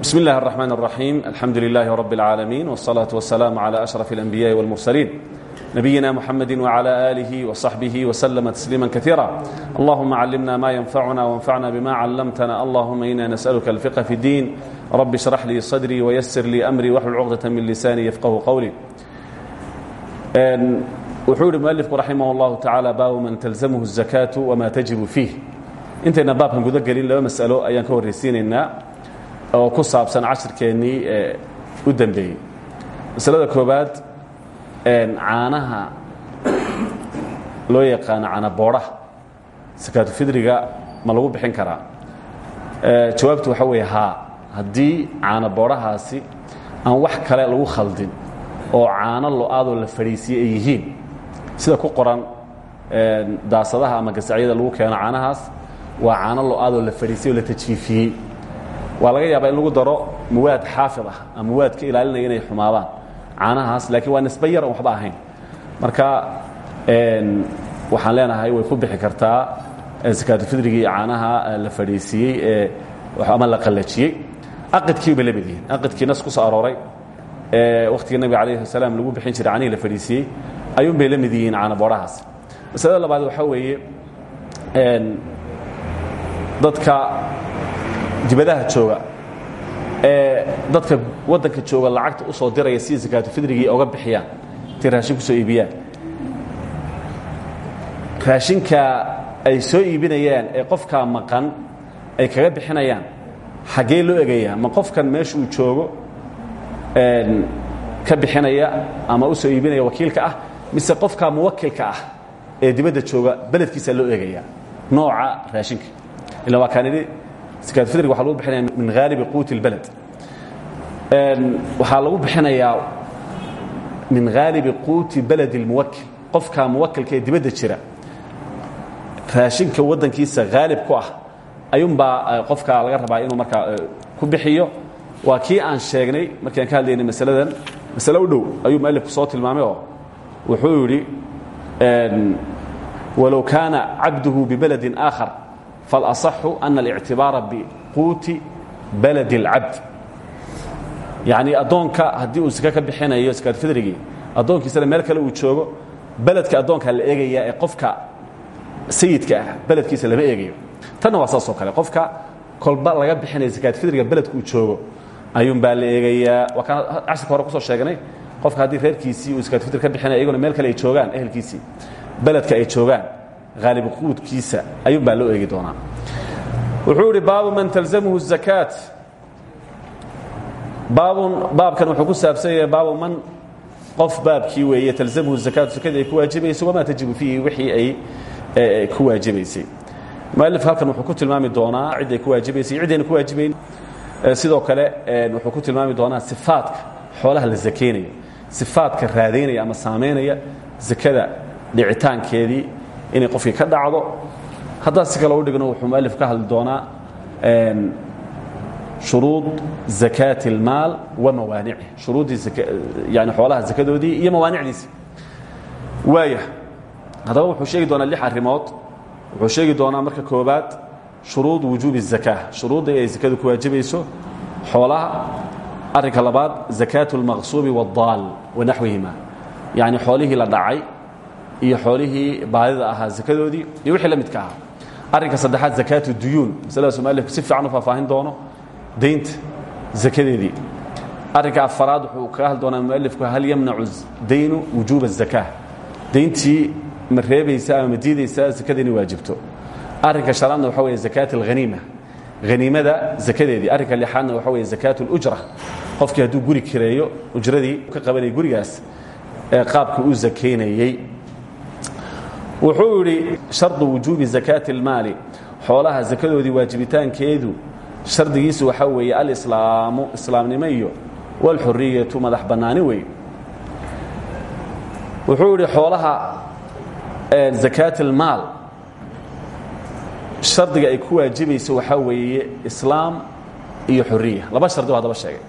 بسم الله الرحمن الرحيم الحمد لله رب العالمين والصلاة والسلام على أشرف الأنبياء والمرسلين نبينا محمد وعلى آله وصحبه وسلم تسليما كثيرا اللهم علمنا ما ينفعنا وانفعنا بما علمتنا اللهم إنا نسألك الفقه في الدين رب اشرح لي صدري ويسر لي أمري واحلل عقدة من لساني يفقه قولي wuxuu ihi mualifku raximah اllahu tacaala baabu man talzamhu الzakaatu wama tajibu fiih intayna baabkan guda gelin laba masalo ayaan ka horraysiinaynaa oo ku saabsan cashirkeennii ee u dambeeyey. Masalada koobaad caanaha loo yaqaano caana boodhaha sakaatu fidriga ma lagu bixin karaa. Jawaabtu waxa weeye haa. Haddii caana boodhahaasi aan wax kale lagu khaldin oo caano lo'aadoo la fadhiisiye ay yihiin sida ku qoran daasadaha ama gasacyada lagu keeno caanahaas waa caano lo'aadoo la fadhiisiyey la tajfiifiyey waa laga yaabaa in lagu daro muwaad xaafid ah ama muwaad ka ilaalinaya inay xumaadaan. Caanahaas laakiin waa nisbe yar on waxba ahayn. Marka waxaan leenahay way ku bixi kartaa sakaatufidrigii caanaha la fadhiisiiyey ama la qallajiyey aqidkii bay la mid yihiin aqidkii nas ku soo arooray ee wakhtigii nabiga alayh salaam lagu bixin jiray canihii la fadhiisiiyey ayuun bay la mid yihiin caana boodhahaas masalada labaad waxaa weeye dadka dibadaha jooga ee dadka waddanka jooga lacagta u soo diraya si sakaatufidrigii oga bixiyaan intay raashin ku soo iibiyaan. Raashinka ay soo iibinayaan ee qofkaa maqan ay kaga bixinayaan xaggee loo egayaa ma qofkan meesha uu joogo ka bixinaya ama u soo iibinaya wakiilka ah mise qofka muwakilka ah ee dibadda jooga beledkiisa loo eegaya nooca raashinka. Ila waa kaan idhi sakaatufidrig waxa lagu bixinaya min haalibi quuti اlbaled waxaa lagu bixinayaa min haalibi quuti baledi اlmuwakil qofka muwakilka ee jira raashinka waddankiisa haalib ku ah ayuunbaa qofka laga rabaa inuu markaa ku bixiyo. Waa kii aan sheegnay markii ka hadlaynay masaladan masale u dhow ayuu mualifku soo tilmaamay oo wuxuu yidhi walow kaana cabduhu bibaladin aakhar faalaصaxu ana اlictibaara biquuti baladi اlcabd yacnii addoonka haddii uu sika ka bixinayo sakaatfidrigii addoonkiisana meel kale uu joogo beledka addoonkaa la eegayaa ee qofka sayidka ah beledkiisa lama eegayo tanna waa saas oo kale qofka kolba laga bixinaya sakaatfidriga beledka uu joogo ayuun baa la eegayaa waa kaan cashirka hore kusoo sheegnay qofka haddii reerkiisii uu sakaatfitr ka bixinaya iyaguna meel kale ay joogaan ehelkiisii beledka ay joogaan haalibu quudkiisa ayuun baa loo eegi doonaa. wuxuu idhi baabu man talzamhu الzakaat baabun baabkan wuxuu ku saabsan yahay baabu man qof baabkii weeye talzamhu zakaatu sakadii ay ku waajibayso wamaa tajibu fiihi wixii ay ku waajibaysay. Mualifka halkan wuxuu ku tilmaami doonaa cidday ku waajibaysay ciddayna ku waajibayn sidoo kale wuxuu ku tilmaami doonaa sifaadka xoolaha la zakaynayo sifaadka raadaynaya ama saamaynaya zakada dhicitaankeedii inay qofkii ka dhacdo haddaa si kale u dhigno wuxuu mualif ka hadli doonaa shuruud zakaati اlmaal wa mawaanici shuruuddii yani xoolaha zakadoodii iyo mawaanicdiisi waaya haddaba wuxuu sheegi doonaa lix arrimood wuxuu sheegi doonaa marka koobaad shuruud wujuubi الzaka shuruudda ay zakadu ku waajibayso xoolaha arrinka labaad zakaatu اlmaqsuubi wاdaal wanaxwihima yacni xoolihii la dhacay iyo xoolihii baadida ahaa zakadoodii iyo wixii la midka ahaa. Arrinka saddexaad zakaatu duyuun. Masaladaas mualifku si fiican u faahfaahin doono daynta zakadeedii. Arrinka afaraad wuxuu kaga hadli doonaa mualifku hal yamnacu daynu wujuuba azakaa dayntii ma reebaysaa ama ma diidaysaa zakada inay waajibto arrinka shanaadna waxa weeye zakaat alghaniima haniimada zakadeedii. Arrinka lixaadna waxa weeye zakaatu alujra qofkii hadduu guri kireeyo ujradii ka qabanayay gurigaas ee qaabkii u zakaynayey wuxuu yidhi shardu wujuubi zakaati xoolaha sakadoodii waajibitaankeedu shardigiisu waxaa weeye alislaamu islaamnimo iyo walxuriyatu madax bannaani wey wuxuu yidhi xoolaha zakaat اlmaal shardiga ay ku waajibayso waxaa weeye islaam iyo xuriya laba shardi oo sheegay.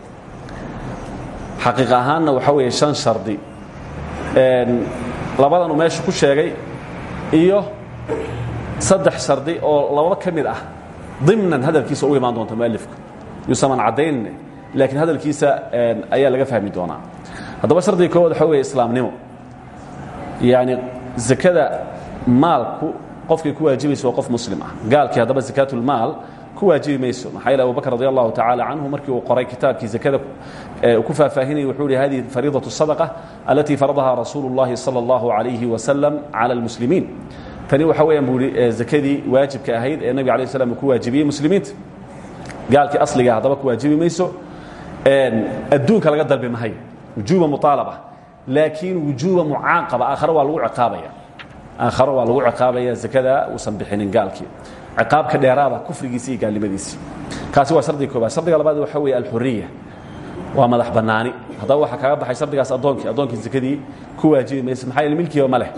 Xaqiiq ahaanna weeye shan shardi. Labadanuu meesha ku sheegay iyo saddex shardi oo lababa ka ah dimnan hadalkiisa u imaan doonta mualifku yuusaman caddaynne laakiin hadalkiisa ayaa laga fahmi doonaa. Haddaba shardiga koowaad waxa weeye islaamnimo. Yani zakada maalku qofkay ku waajibayso waa qof muslim ah. Gaalkii haddaba zakaatulmaal ku waajibi mayso. Maxaa yeele abubakr radi allahu markii uu qoray kitaabkii zakada ku faahfaahinayay wuxuu yihi hadihi fariidaة الsadقة alatii faradaha rasuulu اllahi salى اllahu عalayhi wasalam calى اlmuslimiin tani waxa weeyaan buu ihi zakadii waajibka ahayd ee nebig alay slam uu ku waajibiyey muslimiinta gaalkii asliga haddaba ku waajibi mayso adduunka laga dalbi mahayo wujuuba muطaalaba laakiin wujuuba mucaaqaba aakhare waa lagu ciqaabaya aakhare waa lagu ciqaabaya zakada uusan bixinin gaalkii ciqaabka dheeraada kufrigiisi iyo gaalnimadiisi kaasi waa shardiga koobaad shardiga labaad waxa weeye alxuriya waa madax bannaani. Haddaba waxaa kaga baxay shardigaas addoonkii addoonkii zakadii ku waajibi maysa maxaa yeele milkiiba ma leh.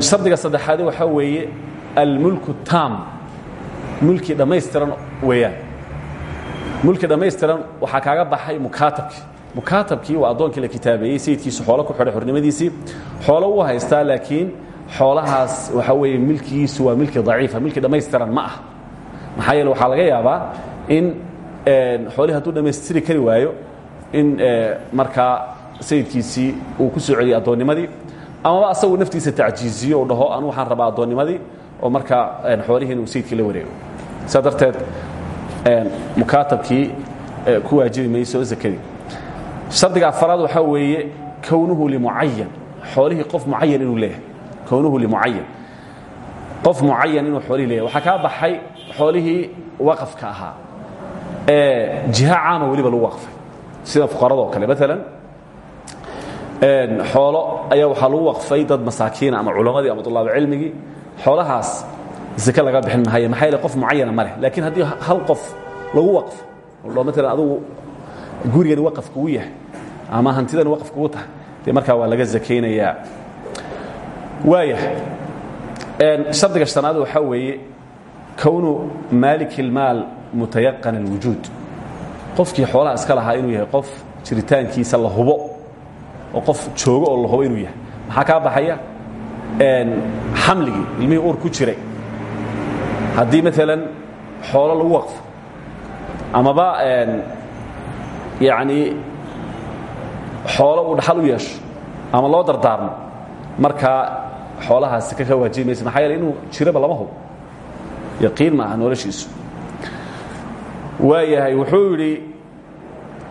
Shardiga saddexaadi waxaa weeye almulku taam mulki dhammaystiran weeyaan. Mulki dhammaystiran waxaa kaaga baxay mukaatabkii mukaatabkii waa addoonkii la kitaabeeyey sayidkiisu xoolo ku xidhay xornimadiisii. Xoolo u haystaa laakiin xoolahaas waxaa weeye milkigiisu waa milki daciifa milki dhammaystiran ma ah. Maxaa yeele waxaa laga yaabaa in xoolihii hadduu dhammaystiri kari waayo in markaa sayidkiisii uu ku soo celiyey addoonnimadii amaba asagu naftiisa tacjiiziyo u dhaho anu waxaan rabaa addoonnimadii oo markaa xoolihiina uu sayidkii la wareego. Saa darteed mukaatabkii ku waajibi mayso zakadii shardiga afaraad waxaa weeye kownuhu limucayan xoolihii qof mucayan inuu leeyahay. Kownuhu limucayan qof mucayan inuu xoolihii leeyahay. Waxaa kaa baxay xoolihii waqafka ahaa jiha caama weliba lagu waqfay. Sida fuqarada oo kale maalan xoolo ayaa waxaa lagu waqfay dad masaakiina ama culammadii ama طulaaba cilmigii xoolahaas zake laga bixin mahaye maxaa yeele qof mucayana ma leh. Laakiin haddii hal qof lagu waqfo o maalan adugu gurigani waqaf kugu yahay ama hantidani waqaf kugu tahay dee markaa waa laga zakaynayaa. Waaya shardiga shanaad waxaa weeye kownu maalik اlmaal mutayaqan اlwujuud qofkii xoolaha iska lahaa inuu yahay qof jiritaankiisa la hubo oo qof joogo oo la hubo inuu yahay. Maxaa kaa baxaya? Xamligii ilmihii uur ku jiray. Haddii maalan xoolo lagu waqfo amaba yacnii xoolo uu dhaxal u yeesho ama loo dardaarmo markaa xoolahaasi ka ka waajibi inuu jiraba lama hubo. Yaqiin maaha noloshiisu waayahay wuxuu yidhi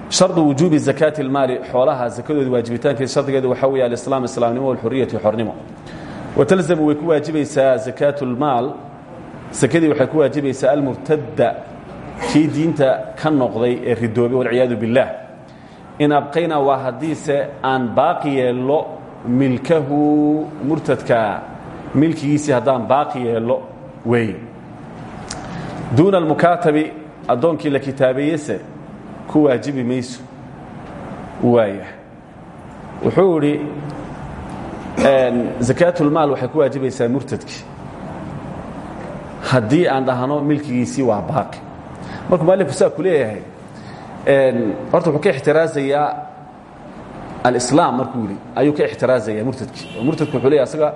shardu wujuubi zakaati اlmaali xoolaha zakadoodi waajibitaankeeda shardigeeda waxaa weeye alislaam islaamnimo walxuriyati xornimo watalzamu way ku waajibaysaa zakaatu اlmaal sakadii waxay ku waajibaysaa almurtadda kii diinta ka noqday ee ridoobay walciyaadu biاllah in abqayna waa haddiise aan baaqi yeello milkahu murtadka milkigiisii haddaan baaqi yeello wey duuna almukaatabi addoonkii la kitaabeeyese ku waajibi mayso. Waaya wuxuu idhi zakaatulmaal waxay ku waajibaysaa murtadkii haddii aan dhahno milkigiisii waa baaqi. Markuu mualifku saa ku horta wuxuu ka ixtiraazayaa alislaam markuu yidhi ayuu ka ixtiraazaya murtadkii murtadku wuxuu asaga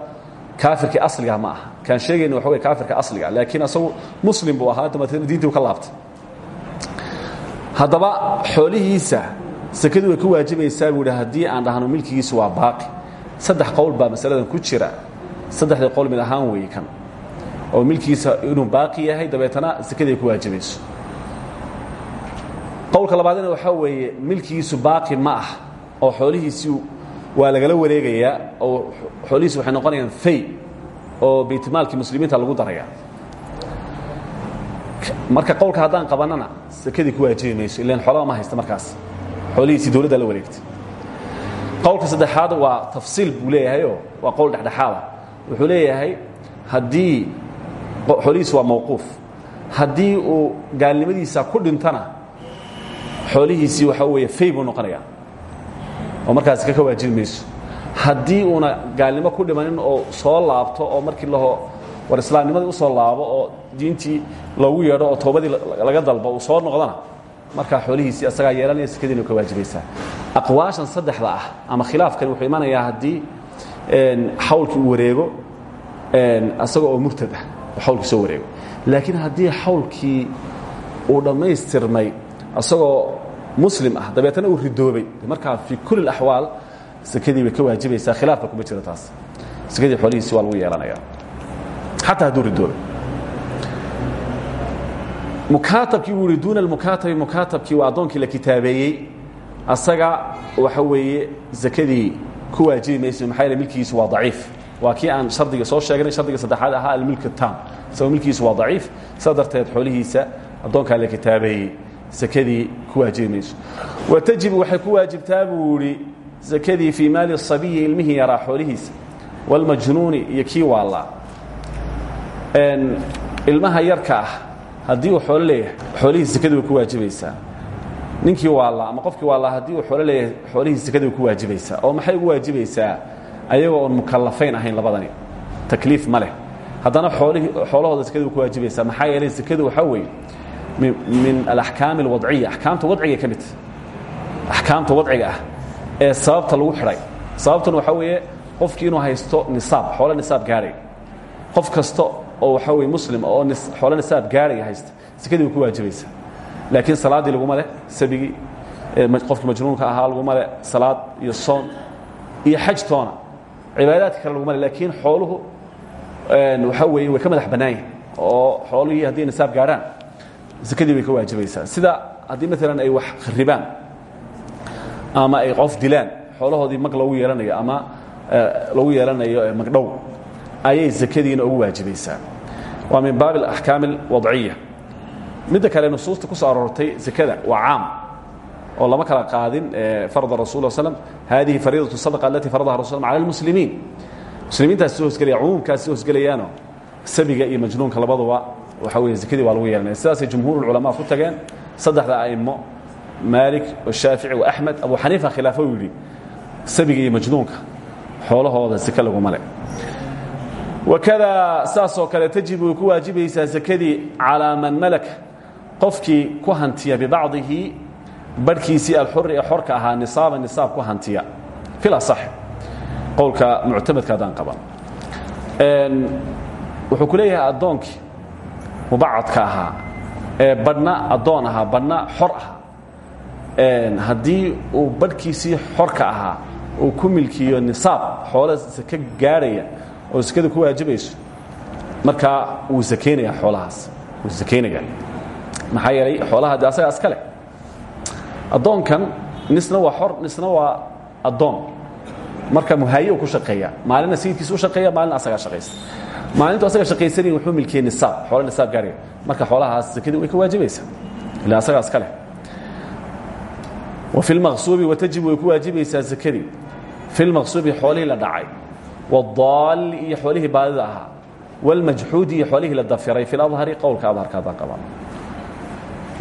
kaafirkii asliga ma aha. Kaan sheegayna waxa wey kaafirka asliga laakiin asagu muslim buu ahaa dabeetna diintii u ka laabtay haddaba xoolihiisa sakadii way ku waajibaysaa buu idhi haddii aan dhahno milkigiisu waa baaqi. Saddex qowl baa masaladan ku jira. Saddexdii qowl mid ahaan weeye kan. Oo milkigiisa inuu baaqi yahay dabeetana sakadii ay ku waajibayso qowlka labaadna waxaa weeye milkigiisu baaqi ma ah oo xoolihiisii waa lagala wareegayaa oo xoolihiisi waxay noqonayaan fay oo baytmaalkii muslimiinta lagu daraya marka qowlka haddaan qabanana sakadii ku waajibi mayso ilan xoolaba ma haysta markaas. Xoolihiisii dowladda la wareegtay. Qowlka saddexaad waa tafsiil buu leeyahayoo waa qowl dhexdhexaada wuxuu leeyahay haddii xoolihiisi waa mawquuf. Haddii uu gaalnimadiisa ku dhintana xoolihiisii waxaa weeye fay buu noqonaya oo markaas ka ka waajibi mayso haddii uuna gaalnimo ku dhimanin oo soo laabto oo markii laho war islaamnimadii u soo laabo oo diintii loogu yeedho oo toobadii laga dalbo uu soo noqdana markaa xoolihiisii asagaa yeelanaya sekadiina ka waajibaysaa aqwaashan saddexda ah ama khilaafkani wuxuu imanayaa haddii xawlkii uu wareego asaga oo murtad ah oo xawlkii soo wareego. Laakiin haddii xawlkii uu dhammaystirmay isagoo muslim ah dabeetana uu ridoobay markaa fii kuli اlaxwaal sakadii bay ka waajibaysaa khilaafka kuma jiro taas. Sakadii xoolihiisi waa lagu yeelanaya xataa hadduu ridoobay mukaatabkii buu ihi duuna almukaatabi mukaatabkii waa addoonkii la kitaabeeyey. Asaga waxa weeye zakadii ku waajibi mayso maxaa yeele milkigiisu waa daciif. Waa kii aan shardiga soo sheegnay shardiga saddexaad ahaa almilk tam isagoo milkigiisu waa daciif sidaa darteed xoolihiisa addoonkaa la kitaabeeyey sakadii ku waajibi mayso wa tajibu waxay ku waajibtaa buu idhi sakadii fii maali sabiyi ilmihii yaraa xoolihiisa. Walmajnuuni iyo kii waallaa ilmaha yarka ah haddii uu xoolo leeyahay xoolihiisa sakadii way ku waajibaysaa. Ninkii waallaa ama qofkii waallaa haddii uu xoolo leeyahay xoolihiisa sakadii way ku waajibaysaa. Oo maxay ugu waajibaysaa? Ayagoo oon mukallafayn ahayn labadani. Takliif ma leh. Haddana xoolahooda sakadii way ku waajibaysaa. Maxaa yeelay sakadu waxaa weeye min alaxkaam alwadciya axkaamta wadciga ka midta axkaamta wadciga ah ee sababta lagu xidhay sababtuna waxaa weeye qofkii haysto nisaab xoolo nisaab gaadhay. Qof kasta oo waxaa weye muslim oo xoolo nisaab gaadhaya haysta sakadii way ku waajibaysaa. Laakiin salaaddii laguma leh sabigii qofkii majnuunka ahaa laguma leh salaad iyo soon iyo xaj toona. Cibaadaadka kale laguma leh laakiin xooluhu waxaa weeye way ka madax bannaan yihiin oo xoolihii hadday nisaab gaadhaan sakadii bay ka waajibaysaa. Sida haddii maalan ay wax kharibaan ama ay qof dilaan xoolahoodii mag loogu yeelanayo ama lagu yeelanayo magdhow ayay zakadiina ugu waajibaysaa waa min baabi alaxkaam alwadciya midda kale nusuusta ku soo aroortay zakada waa caam oo lama kala qaadin farada rasul slm hadihi fariidaة sadqa alatii faradaha rasul slm cala اlmuslimiin muslimiintaas soo hosgelaya cumuumkaas soo hosgelayaano sabiga iyo majnuunka labaduba waxaa weeye zakadii waa lagu yeelanaya sidaasay jumhuur culamaa ku tageen saddexda a'imo maalik washaafici waaxmed abu xaniifa khilaafo u yidhi sabiga iyo majnuunka xoolahooda zake laguma le wakada saasoo kale tajibu ku waajibaysaa sakadii calىa man malaka qofkii ku hantiya bibacdihi barhkiisii alxuri ee xorka ahaa nisaaba nisaab ku hantiya fil asax qowlka muctamadka haddaan qaban wuxuu ku leeyahay addoonkii mubacadka ahaa ee badhna addoon ahaa badhna xor ah haddii uu badhkiisii xorka ahaa uu ku milkiyo nisaab xoolo sake gaadhaya oo sakada ku waajibayso. Markaa wuu sakaynaya xoolahaas wuu sakaynaya maxaa yeelay xoolaha de asaga iska leh addoonkan nisna waa xor nisna waa addoon. Marka muhaaye uu ku shaqeeya maalina sayidkiisa u shaqeeya maalina asagaa shaqaysta maalintu asaga shaqaysanayin wuxuu milkiyey nisaab xoolo nisaab gaaraya. Marka xoolahaas sakadii way ka waajibaysaa ila asagaa iska leh. Wa fi lmaqsuubi watajibu way ku waajibaysaa sakadii fi lmaqsuubi xoolihii la dhacay wاdaalli iyo xoolihii baadida ahaa wاlmajxuudi iyo xoolihii la dafiray fi اladhari qowlka adharka haddaan qaban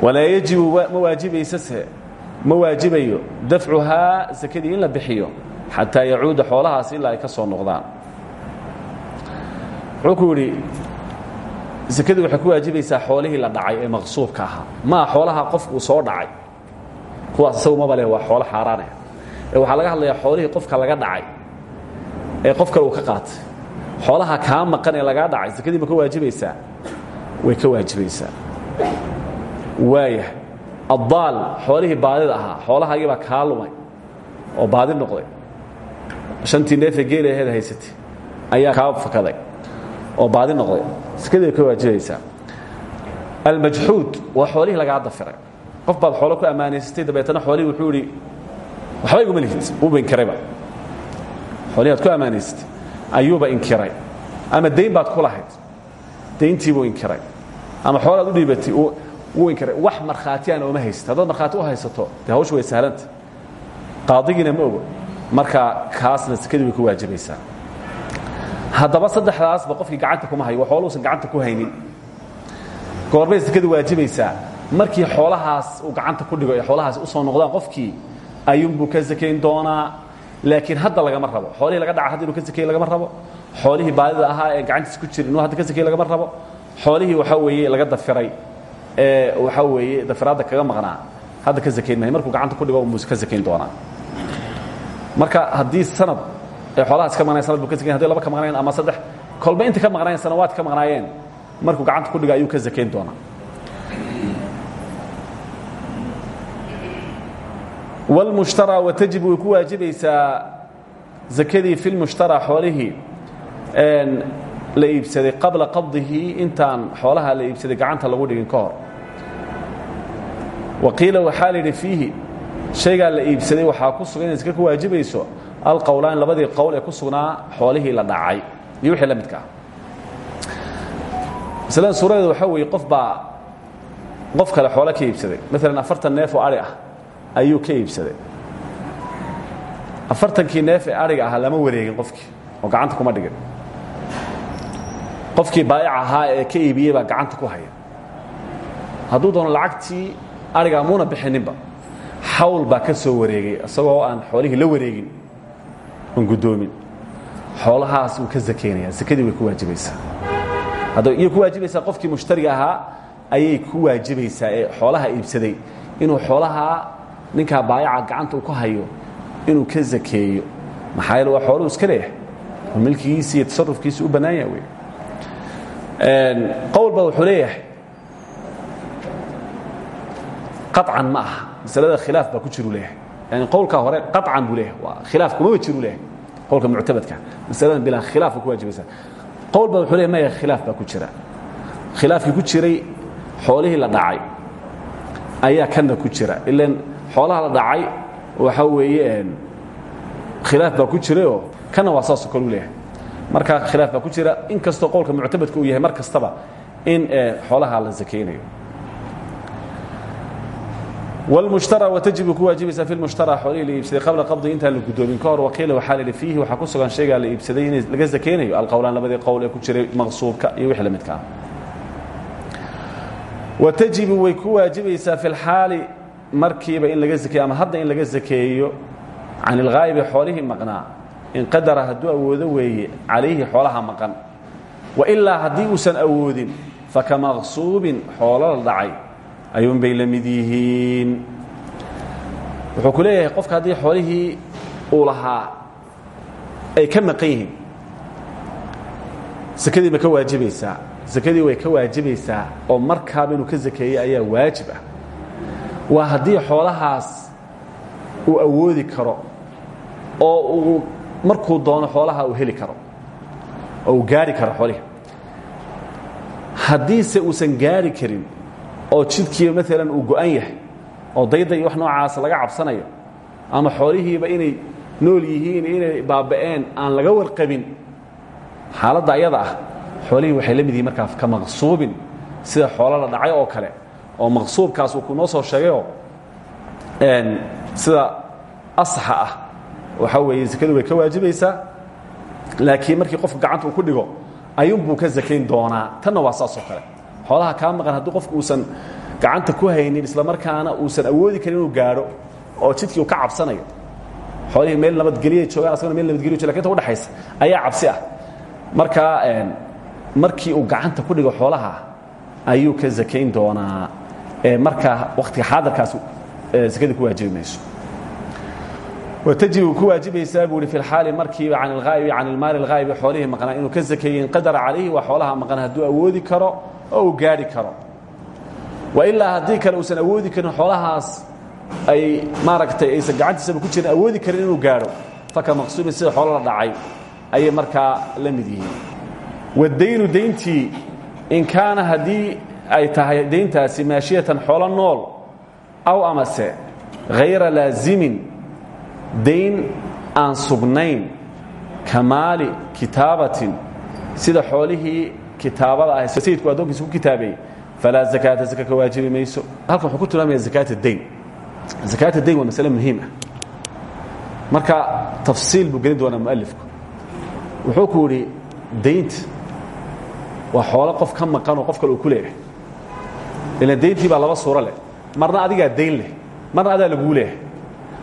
walaa yajibu ma waajibaysase ma waajibayo dafcuhaa sakadii in la bixiyo xataa yacuuda xoolahaas ilaa ay ka soo noqdaan wuxuu ku yidhi sakadii waxay ku waajibaysaa xoolihii la dhacay ee maqsuubka ahaa maa xoolaha qof uu soo dhacay kuwaas isagu maba leh waa xoolo xaaraanah ee waxaa laga hadlayaa xoolihii qofka laga dhacay ee qof kale uu ka qaatay. Xoolaha kaa maqan ee lagaa dhacay sakadii ma ka waajibaysaa? Way ka waajibaysaa. Waaya addaal xoolihii baadida ahaa xoolahaagii baa kaa lumay oo baadi noqday. Shantii neefe geela aheed haysatay ayaa kaa fakaday oo baadi noqday. Sakadii bay ka waajibaysaa. Almajxuud waa xoolihii lagaa dafiray. Qof baad xoolo ku ammaanaysatay dabeetana xoolihii wuxuu idhi waxba iguma lihid wuuba inkirayba xoolihii aad ku ammaanaysatay ayuuba inkiray. Ama dayn baad ku lahayd? Dayntiibuu inkiray. Ama xoolaad u dhiibatay wuu inkiray. Wax markhaatiyaana ooma haysat haddaad markhaati u haysato dee hawsha way sahlanta qaadigiina ma ogo. Marka kaasna sakadii way ku waajibaysaa. Haddaba saddexdaasba qofkii gacanta kuma hayo. Xooluusan gacanta ku haynin. Goorbay sakadu waajibaysaa. Markii xoolahaas uu gacanta ku dhigo ee xoolahaas u soo noqdaan qofkii ayuunbuu ka sakayn doonaa laakiin hadda lagama rabo. Xoolihii laga dhaca hadda inuu ka sakey lagama rabo. Xoolihii baadida ahaa ee gacantiisa ku jira inuu hadda ka sakey lagama rabo. Xoolihii waxaa weeye laga dafiray ee waxaa weeye dafiraadda kaga maqnaa. Hadda ka sakayn mahay markuu gacanta ku dhigo muuse ka sakayn doonaa. Marka haddii sanad ee xoolahaas ka maqnayen sanad buu ka sakayn hadday laba ka maqnayen ama saddex kolba inta ka maqnaayeen sanawaad ka maqnaayeen. Markuu gacanta ku dhigo ayuu ka sakayn doonaa wاlmushtaraa watajib way ku waajibaysaa zakadii fi lmushtaraa xoolihii la iibsaday qabla qabdihi intaan xoolaha la iibsaday gacanta lagu dhigin ka hor waqiila waxaa la yidhi fiihi shaygaa la iibsaday waxaa ku sugan inay ku waajibayso alqowlaan labadii qowl ee ku sugnaa xoolihii la dhacay iyo wixii la midka ah masalada suuradeeda waxaa weeye qof kale xoolo ka iibsaday maalan afartan neef oo ari ah ayuu ka iibsaday. Afartankii neef ee ariga ahaa lama wareegin qofkii oo gacanta kuma dhigin. Qofkii baa'ic ahaa ee ka iibiyey baa gacanta ku haya. Hadduu doono lacagtii arigaa muuna bixininba xawl baa ka soo wareegay isagoo aan xoolihii la wareegin oon guddoomin. Xoolahaas wuu ka zakaynaya sakadii way ku waajibaysaa. Hadda iyay ku waajibaysaa qofkii mushtariga ahaa ayay ku waajibaysaa ee xoolaha iibsaday. Inuu xoolahaa ninkaa baayaca gacanta uu ku hayo inuu ka zakeeyo. Maxaa yeele waa xooluhu iska leeyahay. Oo milkigiisi iyo tasarufkiisi u bannaan yaha wey qowl ba wuxuu leeyahay. Qaطcan ma aha. Masalada khilaaf baa ku jiru leeyahay. Yani qowlkaa hore qaطcan buu leeyahay. Waa khilaaf kumaba jiru leeyahay. Qowlka muctabadka. Masaladan bilaa khilaaf ku waajibaysaa qowl ba wuxuu leeyahay maya khilaaf baa ku jira. Khilaafkii ku jiray xoolihii la dhacay ayaa kanna ku jira. Ilan xoolaha la dhacay waxa weeye khilaaf baa ku jirayoo kanna waa saasoo kale u leeyahay marka khilaaf baa ku jira in kastoo qowlka muctabadka uu yahay mar kastaba in xoolaha la zakaynayo wاlmushtarى watajibu ku waajibaysaa fi lmushtarى xoolihii la iibsaday qabla qabdi intaan la guddoomin ka hor waqiila waxaa la yidhi fiihi waxaa ku sugan shaygaa la iibsaday in laga zakaynayo alqowlaan labadii qowl ee ku jiray maqsuubka iyo wixii la midka ah watajibu way ku waajibaysaa fi lxaali markiiba in laga zakeeyo ama hadda in laga zakeeyo can ilghaa'ibi xoolihii maqnaa in qadara hadduu awoodo weeye calayhi xoolaha maqan. Wailaa haddii uusan awoodin fakamaqsuubin xoolo la dhacay. Ayuun bay la mid wuxuu ku leeyahay qofka haddii xoolihii uu lahaa ay ka maqan yihiin. Ma ka waajibaysaa. Sakadii way ka waajibaysaa oo markaaba inuu ka zakeeyey ayaa waajib ah waa haddii xoolahaas uu awoodi karo oo uu markuu doono xoolaha uu heli karo oo uu gaari karo xoolihii haddiise uusan gaari karin oo jidkiiba maalan uu go'an yahay oo dayda iyo wax noocaas laga cabsanayo ama xoolihiiba inay nool yihiin inay baaba'een aan laga warqabin xaaladda ayada ah xoolihii waxay la mid yihiin markaa ka maqsuubin sida xoolo la dhacay oo kale oo maqsuubkaas uu kunoo soo sheegayoo sida asaxa ah. Waxaa weeye sakadu way ka waajibaysaa laakiin markii qofka gacanta uu ku dhigo ayuunbuu ka zakayn doonaa. Tanna waa saas oo kale. Xoolaha kaa maqan haddii qofku uusan gacanta ku haynin isla markaana uusan awoodi karin inuu gaadho oo jidkii uu ka cabsanayo. Xoolihii meel nabadgelya joogaan asagona meel nabadgelya joga laakiin inta udhexaysa ayaa cabsi ah. Markaa markii uu gacanta ku dhigo xoolaha ayuu ka zakayn doonaa markaa wakhtiga xaadarkaas sakadii ku waajibi mayso wtajibu ku waajibaysaa buu hi fi lxaali markiiba can ilhaa'ibi can ilmaali alghaa'ibi xoolihii maqnaa inuu ka zakeeye in qadara calayhi waa xoolaha maqan hadduu awoodi karo oo uu karo. Wailaa haddii kale uusan awoodi karin xoolahaas ay maaragtay aysan gacantiisaba ku jirin awoodi karin inuu gaadho. Faka maqsuubin sida xoolo la dhacay ayay markaa la mid yihiin. Wadaynu dayntii in kaana haddii ay tahay dayntaasi maashiyatan xoolo nool aw amase hayra laazimin dayn aan sugnayn kamaali kitaabatin sida xoolihii kitaabada ah sayidku addoonkiisa ku kitaabeeyey falaa zakaata zaka ka mayso. Halkan wuxuu ku tilmaamaya zakaat dayn zakaat dayn waa masale muhiim ah. Marka tafsiil buu gelin doonaa wuxuu ku yidhi daynta waa xoolo qof ka maqanoo qof kale uu ku leeyahay ilan dayntii baa laba suuro leh. Marna adigaa dayn leh. Marna adaa laguu leeyahay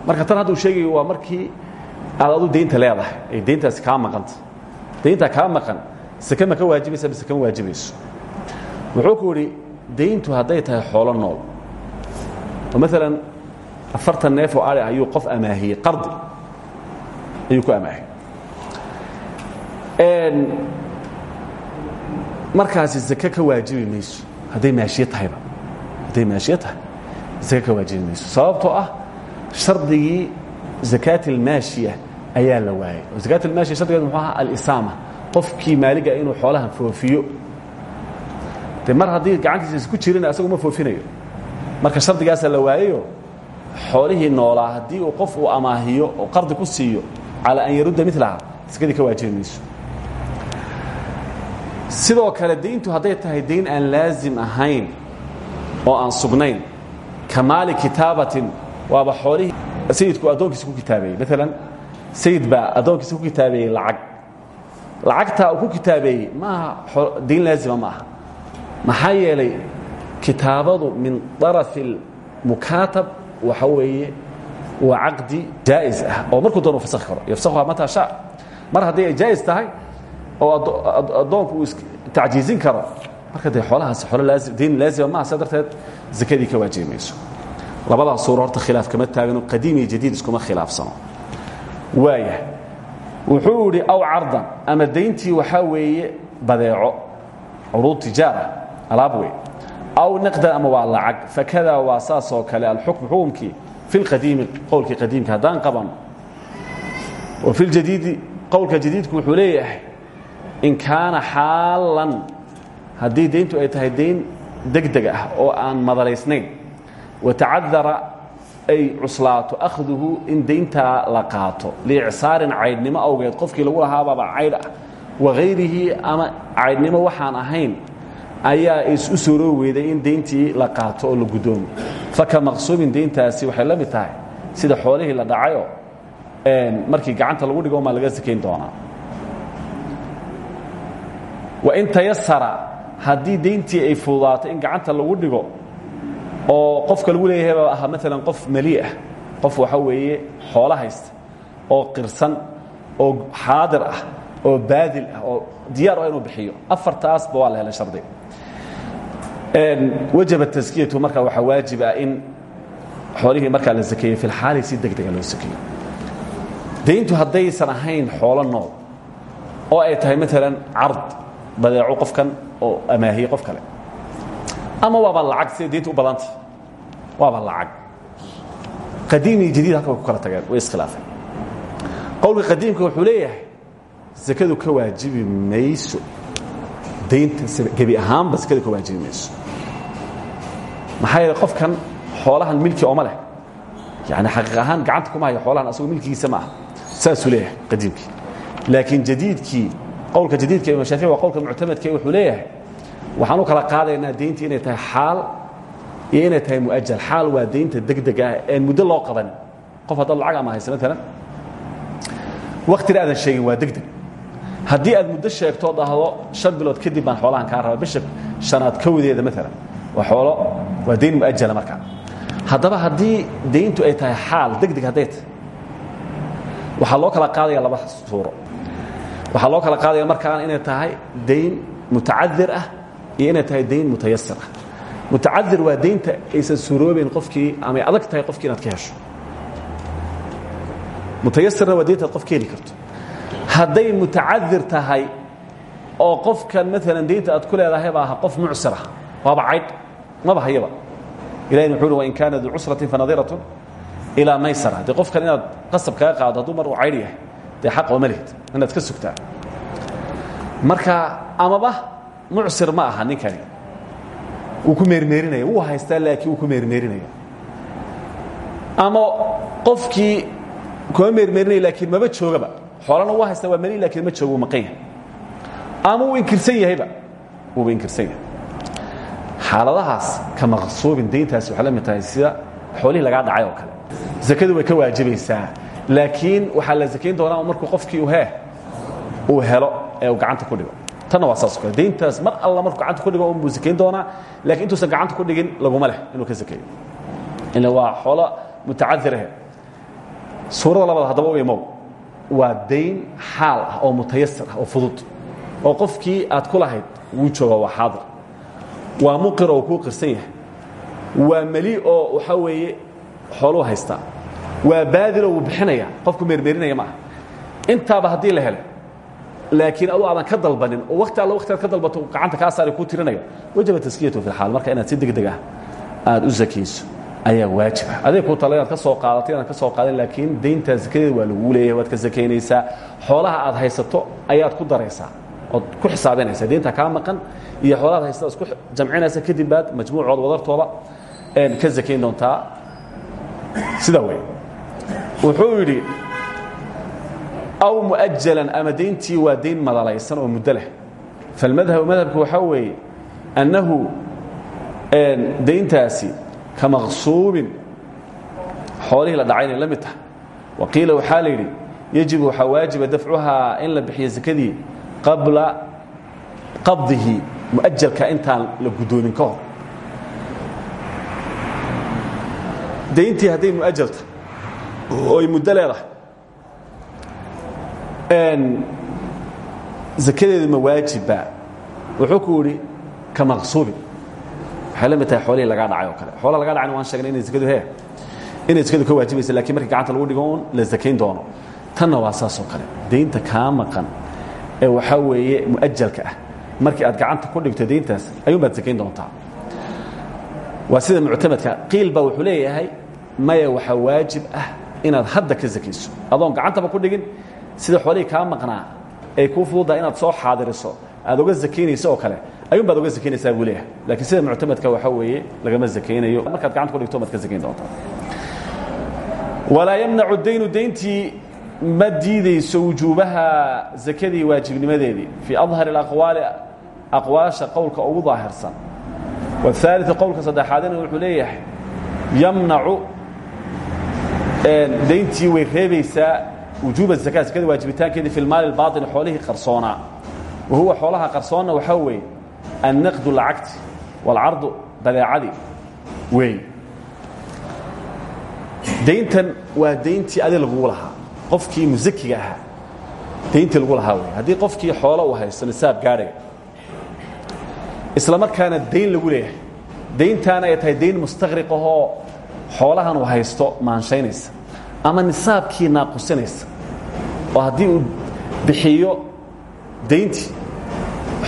marka tan hadda uu sheegayo waa markii aad adu daynta leedahay. Ay dayntaasi kaa maqanta. Dayntaa kaa maqan sake ma ka waajibaysa mise kama waajibayso wuxuu ku yidhi dayntu hadday tahay xoolo nool. Oo maalan afartan neef oo ari ayuu qof amaahiyey qardi ayuu ku amaahiyey. Markaasi zake ka waajibi mayso hadday maashiye tahayba hadday maashiye tahay zake ka waajibi mayso sababtoo ah shardigii zakaat almaashiya ayaa la waayey oo zakaat almaashiya shardigeed muxuu ahaa alisaama qofkii maaliga inuu xoolahan foofiyo de mar haddii gacantiisa isku jirin asagu ma foofinayo marka shardigaasaa la waayayo xoolihii noolaa haddii uu qof uu amaahiyo oo qardi ku siiyo calaa an yarudda milaha sakadii ka waajibi mayso sidoo kale dayntu hadday tahay dayn aan laazim ahayn oo aan sugnayn ka maali kitaabatin waaba xoolihii sayidku addoonkiisa ku kitaabeeyey maalan sayid baa addoonkiisa ku kitaabeeyey lacag. Lacagtaa uu ku kitaabeeyey maaha dayn laazima ma aha maxaa yeelay kitaabadu min طarafi اlmukaatab waxa weeye waa caqdi ah oo markuu doon u fasakhi karo sha mar haddii ay tahay oo addoonku uu tacjiizin karo marka xoolo laazim dayn laazima maaha saa darteed zakadii ka waajibi mayso. Labadaas suuro horta khilaaf kama taagano qadiim iyo jadiid iskuma khilaafsano. Waaya wuxuu idhi aw cardan ama dayntii waxaa weeye badeeco curuud tijaara alaab wey aw naqdan ama waa lacag. Fakada waa saas oo kale alxukm xukumkii fi lqadiimi qowlkii qadiimka haddaan qabano wa fi ljadiidi qowlka jadiidku wuxuu leeyahay in kaana xaalan haddii dayntu ay tahay dayn degdeg ah oo aan madalaysnayn watacadara ay cuslaato akhduhu in dayntaa la qaato liicsaarin caydhnimo awgeed. Qofkii lagu lahaabaaba caydh ah. Wagayrihi ama caydhnimo waxaan ahayn ayaa isu sooroo weyday in dayntii la qaato oo la guddoomo faka maqsuumin dayntaasi waxay la mid sida xoolihii la dhacayoo markii gacanta lagu dhigo maa laga sakayn doonaa. Wain tayasara haddii dayntii ay fududaato in gacanta lagu dhigo oo qofka lagu leeyahay baa ahaa maalan qof mali ah. Qof waxa weeye xoolo haysta oo qirsan oo xaadir ah oo baadil ah oo diyaar ah inuu bixiyo. Afartaasba waa la helay shardi. Wajaba taskiyatu marka waxaa waajib ah in xoolihii markaa la sakeeyey fi lxaali si deg dega loo sakeeyo dayntu haddaysan ahayn xoolo nool oo ay tahay maalan card badeeco qofkan oo amaahiyey qof kale. Ama waaba lacag siday daynta u badanta. Waaba lacag. Qadiim iyo jadiid halka way ku kala tageen way iskhilaafeen. Qowlka qadiimka wuxuu leeyahay sakadu ka waajibi mayso. Daynta gebi ahaanba sakadu ka waajibi mayso. Maxaa yeele qofkan xoolahan milki ooma leh. Yani xaqiiq ahaan gacanta kuma hayo xoolahan asagoo milkigiisa ma aha. Saasuu leeyahay qadiimkii. Laakiin jadiidkii qowlka jadiidka imam shaafici waa qowlka muctamadka wuxuu leeyahay. Waxaan u kala qaadaynaa dayntii inay tahay xaal iyo inay tahay muajal xaal waa daynta degdeg ah een muddo loo qaban. Qof haddaad lacag ama haysa maalan waktina aadan sheegin waa degdeg. Haddii aad muddo sheegtoo dhahdo shan bilood kadib baan xoolahan kaa raba bisha shanaad kowdeeda maalan waa xoolo waa dayn muajala markaa haddaba haddii dayntu ay tahay xaal degdeg hadday tahay waxaa loo kala qaadaya laba suuro waxaa loo kala qaadaya markaan inay tahay dayn mutacadir ah iyo inay tahay dayn mutayasir ah. Mutacadir waa daynta aysan suuroobayn qofkii amay adag tahay qofkii inaad ka hesho. Mutayasirna waa dayntaad qof ka heli karto. Hadday mutacadir tahay oo qofkan maalan daynta aad ku leedahay baa aha qof mucsirah waaba caydh maba hayaba. Ilahin wuxuu uhi wain kaana duu cusratin fanadiratun ilaa maysara. Dee qofkan inaad qasab kaga qaado hadduu mar uu caydh yahay dee xaq ooma lihid inaad ka sugtaa. Marka amaba mucsir ma aha ninkani. Wuu ku meermeerinaya wuu haystaa laakiin wuu ku meermeerinaya ama qofkii kuma meermeerinaya laakiin maba joogaba. Xoolana wuu haystaa waa mali lakiin ma joogo wuu maqan yahay ama wuu inkirsan yahayba wuuba inkirsan yahay. Xaaladahaas ka maqsuubin dayntaasi waxay la mid tahay sida xoolihii lagaa dhacay oo kale. Zakadu way ka waajibaysaa laakiin waxaa la sakayn doonaa markuu qofkii he uu helo ee uu gacanta ku dhigo. Tanna waa saas kale. Dayntaas mar alla markuu gacanta ku dhigo unbuu sakayn doonaa laakiin intuusan gacanta ku dhigin laguma leh inuu ka sakeeyo ila waa xoolo mutacadirahe suurada labaad haddaba u imow waa dayn xaal ah oo mutayasir ah oo fudud. Oo qofkii aad ku lahayd wuu jooga waa xaadir waa muqir oo kuu qirsan yahay. Waa meli oo waxaa weeye xooluu haystaa waa baadiloo wuu bixinaya. Qofku meermeerinaya maaha. Intaaba haddii la helay laakiin adu aadan ka dalbanin oo wakti alla wakti aad ka dalbato gacanta kaa saari kuu tirinayo wajaba taskiyatu fi lxaal marka inaad si deg deg ah aad u sakayso ayaa waajiba aday ku tala inaad ka soo qaadato inaad ka soo qaadan laakiin dayntaa zakadeeda waa lagu leeyahay waad ka sakaynaysaa xoolaha aad haysato ayaad ku daraysaa ood ku xisaabinaysaa. Daynta kaa maqan iyo xoolaha ad haysata isku jamcinaysa kadib baad majmuucooda wadartooda ka zakayn doontaa. Sidaa wey wuxuu yidhi aw mu'ajalan ama dayntii waa dayn madalaysan oo muddo leh. Falmadhabu madhabku waxaa weeye annahu dayntaasi ka maqsuubin xoolihii la dhacay inay la mid tahay. Wa qiila waxaa la yajibu waxaa waajiba in la bixiyo sakadii qabla qabdihi mu'ajalka intaan la guddoomin ka hor. Dayntii hadday mu'ajalta oo ay muddo leedahay. Zakadeedu ma waajiba. Wuxuu ku yidhi ka maqsuubin waxay la mid tahay xoolihii lagaa dhacay oo kale. Xoolaha lagaa dhacayna waan sheegnay inay zakadu he inay zakadu ka waajibaysa lakiin markii gacanta lagu dhigo un la zakayn doono. Tanna waa saas oo kale. Daynta kaa maqan ee waxaa weeye mu'ajalka ah. Markii aad gacanta ku dhigto dayntaas ayuun baad zakayn doontaa. Waa sida muctamadka qiil baa wuxuu leeyahay maya waxaa waajib ah inaad hadda ka zakayso adoon gacantaba ku dhigin sida xoolihii kaa maqnaa ay kuu fududaa inaad soo xaadiriso aad uga zakaynayso oo kale. Ayuun baad uga zakaynaysaa buu laakiin sida muctamadka waxaa weeye lagama zakaynayo markaad gacanta ku dhigto maad ka zakayn doontaa walaa yamnacu daynu dayntii ma diidayso wujuubaha zakadii waajibnimadeedii. Fii adhari aqwaali aqwaasha qowlka ugu daahirsan. Waaalia qowlka saddexaadina wuxuu leeyahay yamnacu dayntii way reebaysaa wujuuba zakaa zakada waajibitaankeedii fi lmaali albaaطini xoolihii qarsoonaa. Wa huwa xoolaha qarsoonna waxaa weeye annaqdu lacagti waalcardu badeecadii wey dayntan waa dayntii adi lagugu lahaa qofkii musakiga ahaa dayntii lagu lahaa wey haddii qofkii xoolo uu haysto nisaab gaadhaya isla markaana dayn lagu leeyahay. Dayntaana ay tahay dayn mustaqriqahoo ahoo xoolahan uu haysto maanshaynaysa ama nisaabkii naaqusinaysa oo haddii uu bixiyo dayntii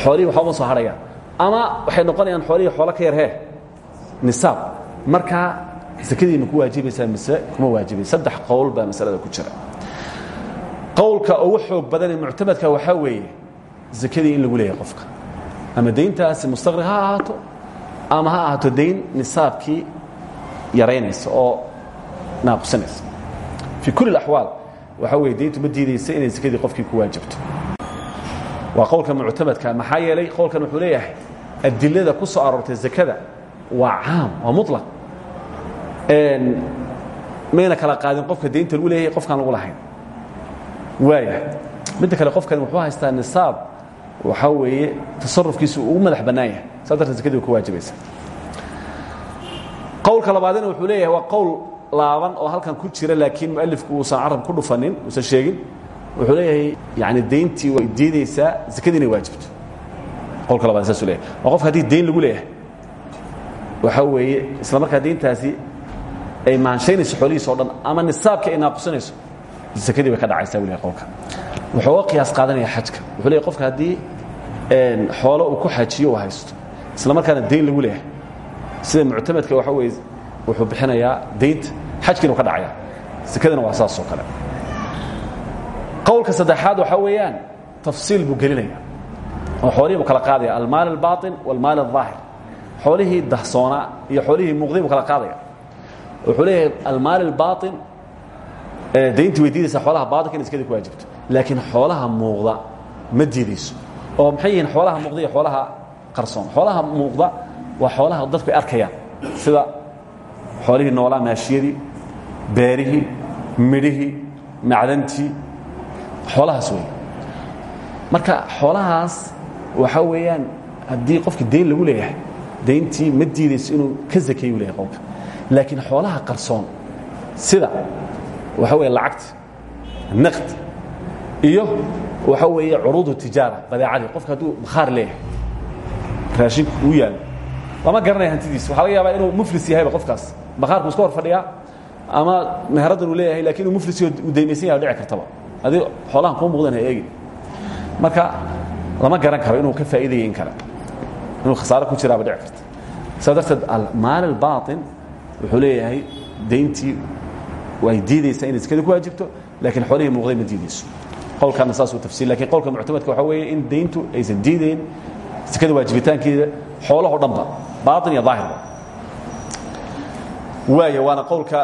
xoolihii waxba uma soo hadhayaan ama waxay noqonayaan xoolihii xoolo ka yar hee nisaab. Markaa sakadii ma ku waajibaysaa mise kuma waajibay saddex qowl baa masalada ku jira. Qowlka ugu xoog badan ee muctamadka waxaa weeye zakadii in lagu leeyahay qofka. Ama dayntaasi mustaqriq ha ahaato ama ha ahaato dayn nisaabkii yaraynaysa oo naaqusanaysa. Fii kulli اaxwaal waxaa weye dayntu ma diidaysa inay zakadii qofkii ku waajibto. Waa qowlka muctamadka maxaa yeelay qowlkan wuxuu leeyahay adilada ku soo aroortay zakada waa caam waa muطlaq mayna kala qaadin qofka daynta lagu leeyahay qofkaan lagu lahayn. Waaya midda kale qofkani wuxuu haystaa nisaab waxaa weeye tasarufkiisu uu madax bannaan yahay saas darteed zakadii way ku waajibaysa qowlka labaadina wuxuu leeyahay waa qowl laaban oo halkan ku jira laakiin mualifku uusan carab ku dhufanin uusan sheegin. Wuxuu leeyahay yani dayntii way diidaysaa zakadii inay waajibto qowlka labaad saasuu leeyahay. Waa qofka haddii dayn lagu leeyahay. Waxaa weeye isla markaa dayntaasi ay maanshaynayso xoolihiisa o dhan ama nisaabkii ay naaqusanayso zakadii bay ka dhacaysaa buu leeyahay qowlka. Wuxuu uga qiyaas qaadanaya xajka. Wuxuu leeyahay qofka haddii xoolo uu ku xajiyo uu haysto. Isla markaana dayn lagu leeyahay sida muctamadka waxa weeye wuxuu bixinayaa daynta xajkiina u ka dhacaya sakadina waa saas oo kale qowlka saddexaad waxaa weeyaan tafsiil buu gelinaya oo xoolihii buu kala qaadaya almaal albaaطin walmaal الظaahir xoolihii dahsoonaa iyo xoolihii muuqday buu kala qaadaya wuxuu leeyahay almaal albaaطin dayntii way diidaysaa xoolaha baaطinka inay sakadii ku waajibto laakiin xoolaha muuqda ma diidayso oo maxay yihiin xoolaha muuqda iyo xoolaha qarsoon xoolaha muuqda waa xoolaha dadku ay arkayaan. Sida xoolihii noolaa maashiyadii beerihii midhihii macdantii. Xoolahaas wey marka xoolahaas waxaa weeyaan haddii qofki dayn lagu leeyahay dayntii ma diidayso inuu ka zakeeyu leeyahay qofka. Laakiin xoolaha qarsoon sida waxaa weeye lacagta naqd iyo waxaa weeye curuudu tijaara badeecadii qofka hadduu bakhaar leeyahay raashinku uu yaalo lama garanaya hantidiisa waxaa laga yaabaa inuu muflis yahayba qofkaas. Bakhaarku iska hor fadhiyaa ama meheradan uu leeyahay laakiin inuu muflis uu daymaysan yaha dhici kartaba. Adii xoolahan kuu muuqdan ha eegi marka lama garan karo inuu ka faa'iidaya in kale inuu khasaaro ku jiraaba dhici karta. Saa darteed almaal albaaطin wuxuu leeyahay dayntii way diidaysaa inay zakada ku waajibto laakiin xoolihii muuqday ma diidayso qowlkaana saasuu tafsiir lakiin qowlka muctamadka waxaa weeye in dayntu aysan diidayn zakada waajibitaankeeda xoolahoo dhanba baain iyo daahirba waaya waana qowlka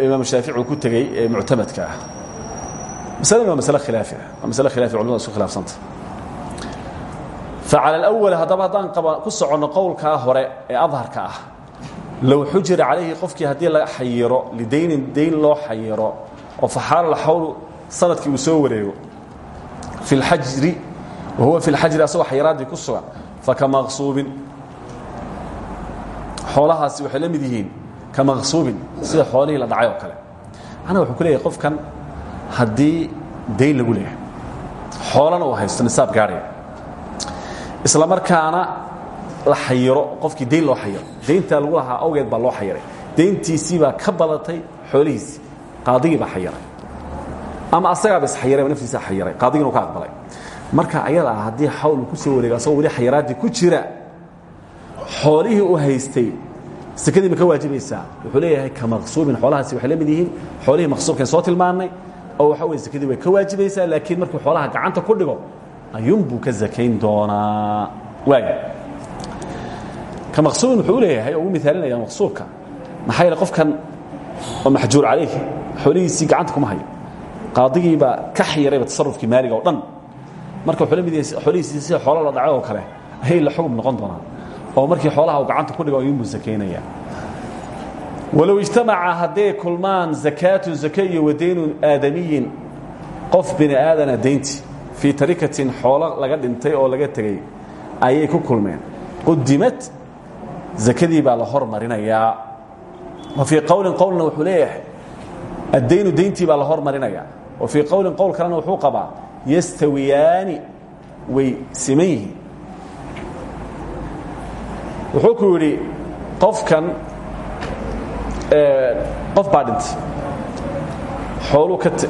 imaam shaafici uu ku tegey ee muctamadka ah. Masaladani waa masale khilaafi ah waa masale khilafi culamada isku khilaafsanta. Facala alawal haddaba haddaan qaba ku soconno qowlkaa hore ee adharka ah. Low xujira calayhi qofkii haddii la xayiro lidaynin dayn loo xayiro oo faxaala alxawlu sannadkii uu soo wareego. Fi lxajri wahuwa fi lxajri asagoo xayiraadii ku sugan. Fakamaqsuubin xoolahaasi waxay la mid yihiin ka maqsuubin sida xoolihii la dhacay oo kale. Macnaha wuxuu ku leeyahay qofkan haddii dayn lagu leeyahay xoolana uu haysto nisaab gaadhaya isla markaana la xayiro qofkii dayn loo xayiro dayntaa lagu lahaa awgeed baa loo xayiray. Dayntiisii baa ka badatay xoolihiisii qaadigii baa xayiray. Ama asagaaba isxayirayba naftiisa xayiray qaadigina u ka aqbalay. Marka ayada ah haddii xawl uu ku soo wareego asagoo weli xayiraaddii ku jira xoolihii uu haystay. Sekadii ma ka waajibaysaa wuxuu leeyahay ka maqsuubin xoolahaasi waxay la mid yihiin. Xoolihii maqsuubkaen soo tilmaannay. Oo waxa weye sekadii way ka waajibaysaa laakiin markuu xoolaha gacanta ku dhigo ayuunbuu ka zakayn doonaa. Waaya ka maqsuubin wuxuu u leeyahay oo ugu miaalinaya maqsuubka. Maxaa yeele qofkan oo maxjuur calayh xoolihiisii gacanta kuma hayo. Qaadigii baa ka xayirayba tasarufkii maaliga oo dhan. Marka wuxuu la mid yahay xoolihiisii sida xoolo la dhaco oo kale ayay la xugum noqon doonaan oo markii xoolaha uu gacanta ku dhigo ayuunbuu zakaynaya walow ijtamaca hadday kulmaan zakaatu zake iyo wadaynun aadamiyin qof bini aadana daynti fii tarikatin xoolo laga dhintay oo laga tegey ayay ku kulmeen. Qudimad zakadii baa la hormarinayaa. Wa fii qowlin qowlna wuxuu leeyahay addaynu dayntii baa la hormarinayaa. Wa fii qowlin qowl kalena wuxuu qabaa yastawiyaani way siman wuxuu ku yidhi qofkan qof baa dhintay.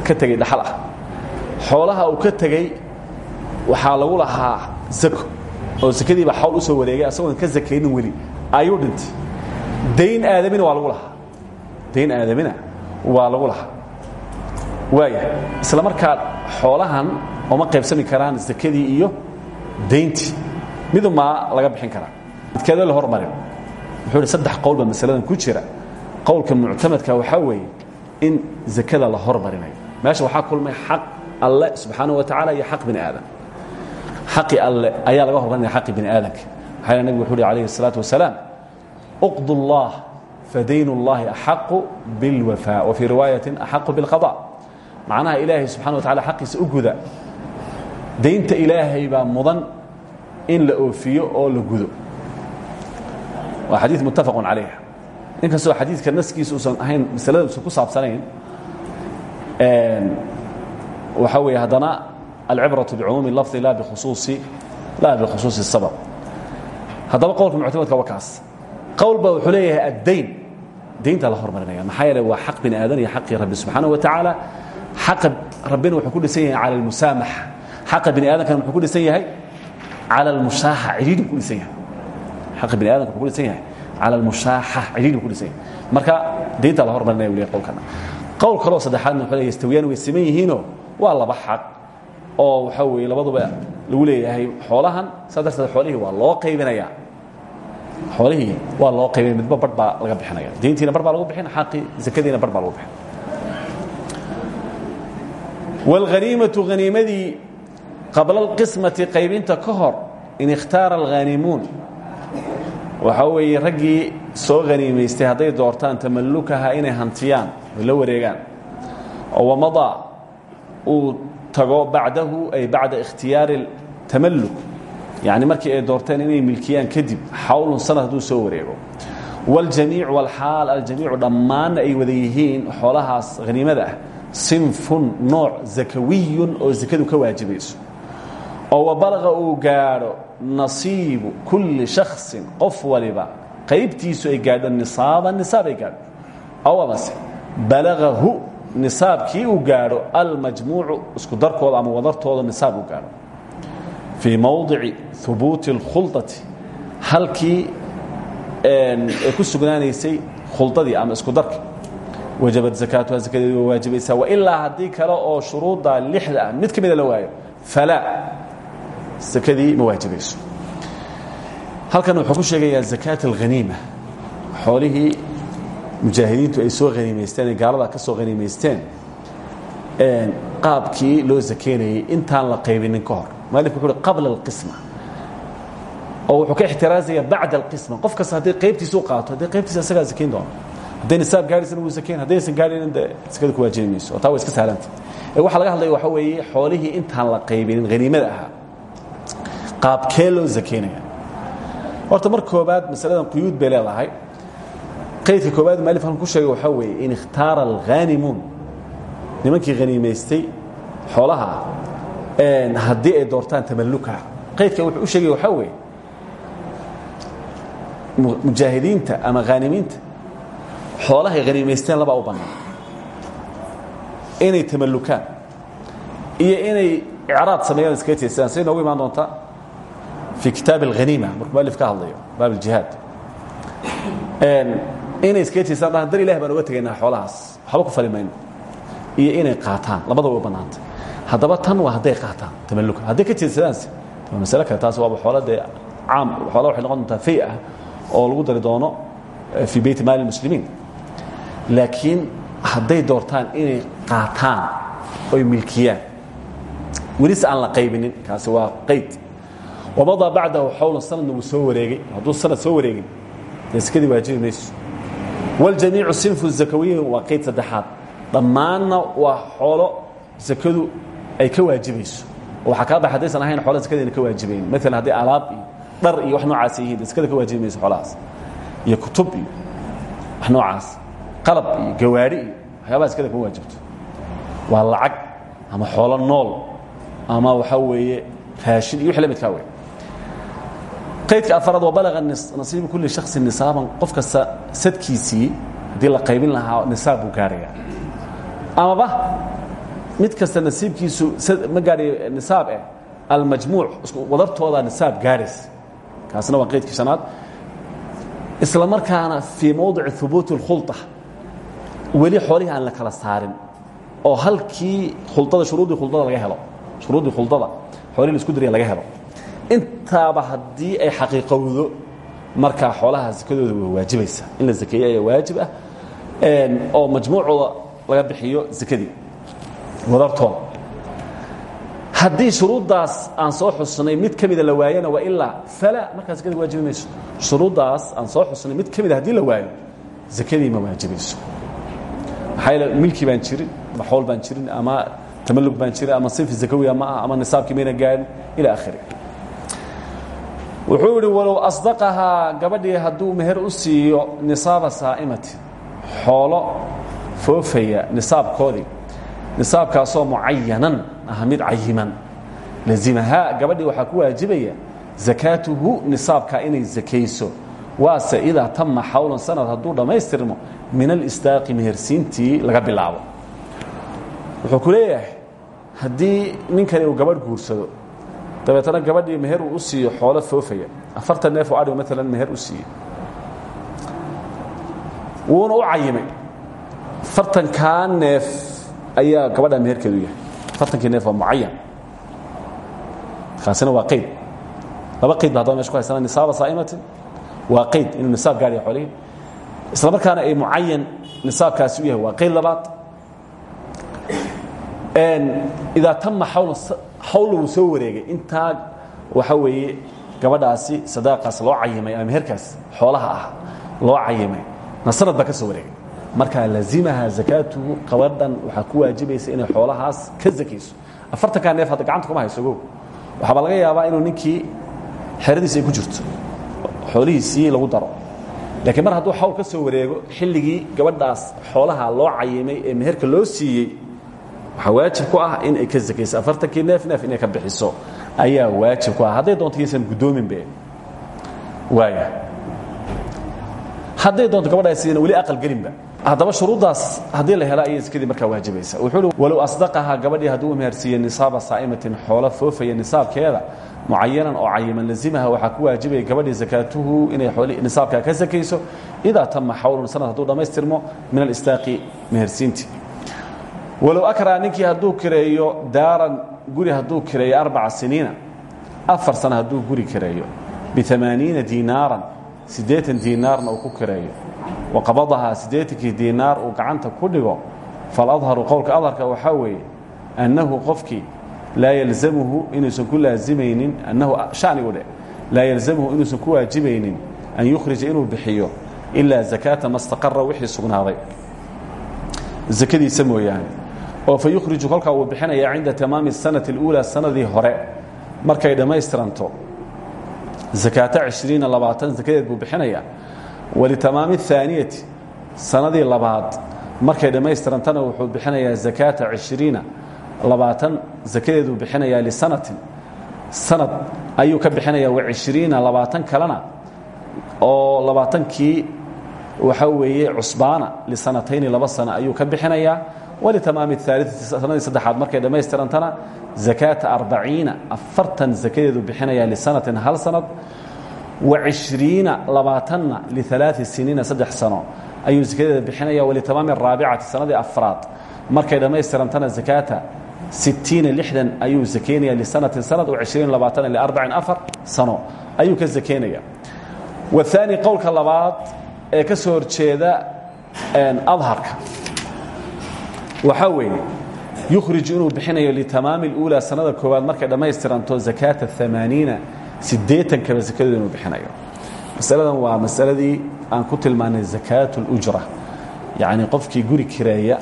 Ka tegey dhaxal ah. Xoolaha uu ka tegey waxaa lagu lahaa zako oo sakadiiba xawl u soo wareegay asagoon ka zakaynin weli ayuu dhintay. Dayn aadamina waa lagu lahaa. Dayn aadamina waa lagu lahaa. Waaya isla markaa xoolahan ooma qaybsami karaan zakadii iyo dayntii. Midumaa laga bixin karaa midkeedoo la hormarin wuxuu hi saddex qowl baa masaladan ku jira qowlka muctamadka waxaa weeye in zakada la hormarinayo meesha waxaa kulmay xaq alle subxaana wa tacala iyo xaq bini aadam xaqi alle ayaa laga hormarinaya xaqi bini aadamka maxaa yeel nabig wuxu uhi alayhi الsalaatu wasalaam uqdu اllah fadayn اllahi axaqu biاlwafaa wa fii riwaayatin axaqu biاlqaضاء macnaha ilaahay subxana wa tacala xaqiisa u guda daynta ilaahay baa mudan in la oofiyo oo la gudo waa xadiid muttafaqun calayh inkastoo xadiidka naskiisa uusan ahayn masalada usan ku saabsanayn waxaa weeye haddana alcibraةu bicumuumi lafdi la bikhusuusi la bikhusuusi الsabab haddaba qowlka muctamadka waa kaas qowl ba wuxuu leeyahay addayn daynta la hormarinaya maxaa yeele waa xaq bini aadan iyo xaqii rabbi subxaanaه wa tacaala xaqa rabbina wuxuu ku dhisan yahay cala اlmusaamaxa xaqa bini aadamkana wuxuu ku dhisan yahay cala اlmushaaxa cidhiidhi ku dhisan yahay xaqa bini aadamka wuxuu ku dhisan yahay. Cala almushaaxa cidhiidhi ku dhisan yahay. Marka daynta la hormarinaya leeyahay qowlkana. Qowl kaloo saddexaadna wuxuu leeyahay istawiyaan way siman yihiinoo waa laba xaq oo waxaa weeye labaduba lagu leeyahay xoolahan saa darteed xoolihii waa loo qaybinayaa. Xoolihii waa loo qaybinaya midba barh baa laga bixinaya. Dayntiina bar baa lagu bixin xaqii zakadiina bar baa lagu bixin. Wاlhaniimatu haniimadii qabla اlqismati qaybinta ka hor in ikhtaara alghanimuun waxaa weeye raggii soo haniimaystay hadday doortaan tamallukaha inay hantiyaan oy la wareegaan. Oo wamadaa uu tago bacdahu ay bacda ikhtiyaari tamalluk. Yani markii ay doorteen inay milkiyaan kadib xawlun sanad hadduu soo wareego. Wاljamiic wاlxaal aljamiicu dhammaanna ay wada xoolahaas haniimada ah. Sinfun nooc zakawiyun oo zakadu ka waajibayso oo wabalaqa uu gaadho nasiibu kulli shaksin qof waliba qaybtiisu ay gaadho nisaaban nisaab ay gaadho. Aw amase balagahu nisaabkii uu gaadho isku darkooda ama wadartooda nisaab uu gaadho. Fii mowdici hubuuti اlkhulطati halkii ay ku sugnaanaysay khuldadii ama isku darki wajabat zakaatuha zakadeedi waa waajibaysaa wailaa haddii kale oo shuruudda ah mid ka la waayo falaa zakadii ma waajibayso halkan wuxuu ku sheegayaa zakaat alhaniima xoolihii mujaahidiintu ay soo haniimaysteen ee gaalada ka soo haniimaysteen qaabkii loo zakeynayey intaan la qaybinin ka hor. Mualifku wuxu uhi qabla alqisma. Oo wuxuu ka ixtiraazaya bacda alqisma. Qof kasta hadday qaybtiisa u qaato haddii qaybtiisa isagaa zakeyn doona hadday nisaab gaadhaysana wuu zakeyn haddaysan gaadhaynin dee zakada ku waajibi mayso oo taa way iska sahlanta ee waxaa laga hadlaya waxa weeye xoolihii intaan la qaybinin haniimada ahaa qaabkee loo zakeynaya horta mar koobaad masaladan quyuud bay leedahay. Qaydka koobaad mualif halkan ku sheegay waxaa weeye in ikhtaara alghanimuun nimankii haniimaystay xoolaha haddii ay doortaan tamalluka. Qaydka wuxuu u sheegay waxaa weeye mujaahidiinta ama khaanimiinta xoolahay haniimaysteen labaa u bannaan. Inay tamallukaan iyo inay icraad sameeyaan iskaga jeestaan say noogu imaan fi kitaab alhaniima markuu mualif ka hadlayo baab aljihaad inay iskaga jeestaan dhahan dar ilahi baan oga tegaynaa xoolahaas waxba ku fali mayno iyo inay qaataan labadaba way bannaantay haddaba tan waa hadday qaataan tamalluka hadday ka jeedsadaanse masale kale taas waaba xoola dee caam xoola waxay noqon doontaa fay ah oo lagu dari doono fii beyti maali muslimiin laakiin hadday doortaan inay qaataan oy milkiyaan welise aan la qaybinin kaasi waa qayd wamadaa bacdahu xawlan sanadna wuu soo wareegay hadduu sanad soo wareegin dee sekadii waajibi mayso waljamiicu sinfu zakawiyin waa qayd saddexaad dhammaanna waa xoolo sakadu ay ka waajibayso oo waxaa kaa bax haddaysan ahayn xoola sakadayna ka waajibayn maalan hadday alaab iyo dhar iyo wax noocaas yihiin sakada ka waajibi mayso xoolahaas iyo kutub iyo wax noocaas qalab iyo gawaari iyo waxyaabaha sakada kuma waajibto waa lacag ama xoolo nool ama waxaa weeye raashin iyo wix la midkaa wey qaydka afaraad waa balaga nasiibu kulli shakhsin nisaaban. Qof kasta sadkiisii haddii la qaybin lahaa nisaab buu gaarayaa. Amaba mid kasta nasiibkiisu ma gaadhay nisaab eh almajmuuc wadartooda nisaab gaadhays kaasna waa qaydkii shanaad. Isla markaana fii mowdici hubuuti اlkhulطa weli xoolihii aan la kala saarin oo halkii khulada shuruuddii khulada laga helo. Shuruuddii khuldada xoolihii isku dariya laga helo intaaba haddii ay xaqiiqowdo markaa xoolaha sakadooda way waajibaysaa. In la zakeeye ayaa waajib ah oo majmuucooda laga bixiyo zakadii wadartooda haddii shuruuddaas aan soo xusnay mid ka mida la waayana waa ilaa fala markaa zakadii waajibi mayso. Shuruuddaas aan soo xusnay mid ka mida haddii la waayo zakadii ma waajibayso maxaa milki baan jirin ama xool baan jirin ama tamallug baan jirin ama sinfi zakawiya ma ah ama nisaabkii mayna gaarin ila akhiri wuxuu idhi walow asdaqahaa gabadhii hadduu meher u siiyo nisaaba saa'imati xoolo foofaya nisaabkoodii. Nisaabkaasoo mucayanan ah mid cayiman lazimahaa gabadhii waxaa ku waajibaya zakaatuhu nisaabkaa inay zakayso. Waase idaa tama xawlan sanad hadduu dhammaystirmo min alistaaqi mehersiintii laga bilaabo. Wuxuu ku leeyahay haddii ninkani uu gabadh guursado dabeetana gabadhii meher uu u siiyo xoolo foofaya. Afartan neef oo adhigo maalan meher u siiyey. Wuuna u cayimay. Afartankaa neef ayaa gabadha meherkeedu yahay. Afartankii neef waa mucayan kaasina waa qayd. Laba qayd ba haddaba meesha ku haysana nisaaba saa'imatin. Waa qayd inuu nisaab gaadhaya xoolihii isla markaana ay mucayan nisaabkaasi u yahay. Waa qayd labaad. Idaa tama xawlan xawla wuu soo wareegay. Intaa waxa weeye gabadhaasi sadaaqaas loo cayimay ama meherkaas xoolaha ah loo cayimay na sanad baa ka soo wareegay. Markaa lazimaha zakaatuhu gabadhan waxaa ku waajibaysa inay xoolahaas ka zakayso. Afartankaa neef hadda gacanta kuma hayso ogow waxaaba laga yaabaa inuu ninkii xeradiisi ay ku jirto xoolihiisii lagu daro. Laakiin mar hadduu xawl ka soo wareego xilligii gabadhaas xoolaha loo cayimay ee meherka loo siiyey waxaa waajib ku ah in ay ka zakayso afartankii neef neef inay ka bixiso. Ayaa waajib ku ah. Hadday doonto yaysan guddoominbe waaya hadday doonto gabadhaas sidana weli aqal gelinba haddaba shuruuddaas haddii la hela ayay zakadii markaa waajibaysa wuxuu uhi walow asdaqahaa gabadhii hadduu mehersiiye nisaaba saa'imatin xoolo foofaya nisaabkeeda mucayanan oo cayiman lazimaha waxaa ku waajibaya gabadhii zakaatuhu inay nisaabkaa ka sakayso idaa tama xawlun sanad hadduu dhammaystirmo min alistaaqi mehersiintii walow akraa ninkii hadduu kireeyo daaran guri hadduu kireeyo arbaca siniina afar sana hadduu guri kireeyo biamaaniina diinaaran siddeetan diinaarna uu ku kireeyo waqabadahaa siddeetankii diinaar uu gacanta ku dhigo faladharu qowlka adharka waxaa weeye annahu qofkii laa yalzamuhu inuusan ku laazimaynin annahu shanigu dheh laa yalzamuhu inuusan ku waajibaynin an yukhrija inuu bixiyo ilaa zakaata ma staqara sugnaaday. Zakadiisa mooyaane oo fa yukhriju kolkaa uu bixinaya cinda tamaami sanati اluulaa sanadii hore. Markay dhammaystiranto zakaata cishriina labaatan zakadeed buu bixinaya walitamaami اthaaniyati sanadii labaad. Markay dhammaystirantana wuxuu bixinayaa zakaata cishriina labaatan zakadeeduu bixinayaa lisanatin. Sanad ayuu ka bixinaya wacishriina labaatan kalena oo labaatankii waxaa weeye cusbaana lisanatayni laba sano ayuu ka bixinayaa walitamaami اثaaliti sanadii saddexaad markay dhammaystirantana zakaata arbaciina afartan zakadeedu bixinaya lisanatin hal sanad wacishriina labaatanna lialaai siniina saddex sano ayuu zakadeeda bixinaya walitamaami araabicati sanadii afraad markay dhammaystirantana zakaata sitiina lixdan ayuu zakeynaya lisanatin sanad wacishriina labaatana liarbacin afar sano ayuu ka zakeynaya wahaani qowlka labaad ee ka soo horjeeda adharka waxaa weeye yukhriju inuu bixinayo litamaami اluulaa sanada koowaad markay dhammaystiranto zakaata amaaniina siddeetan kaba zakadood inuu bixinayo. Masaladan waa masaladii aan ku tilmaanay zakaat اlujra yacni qofkii guri kireeya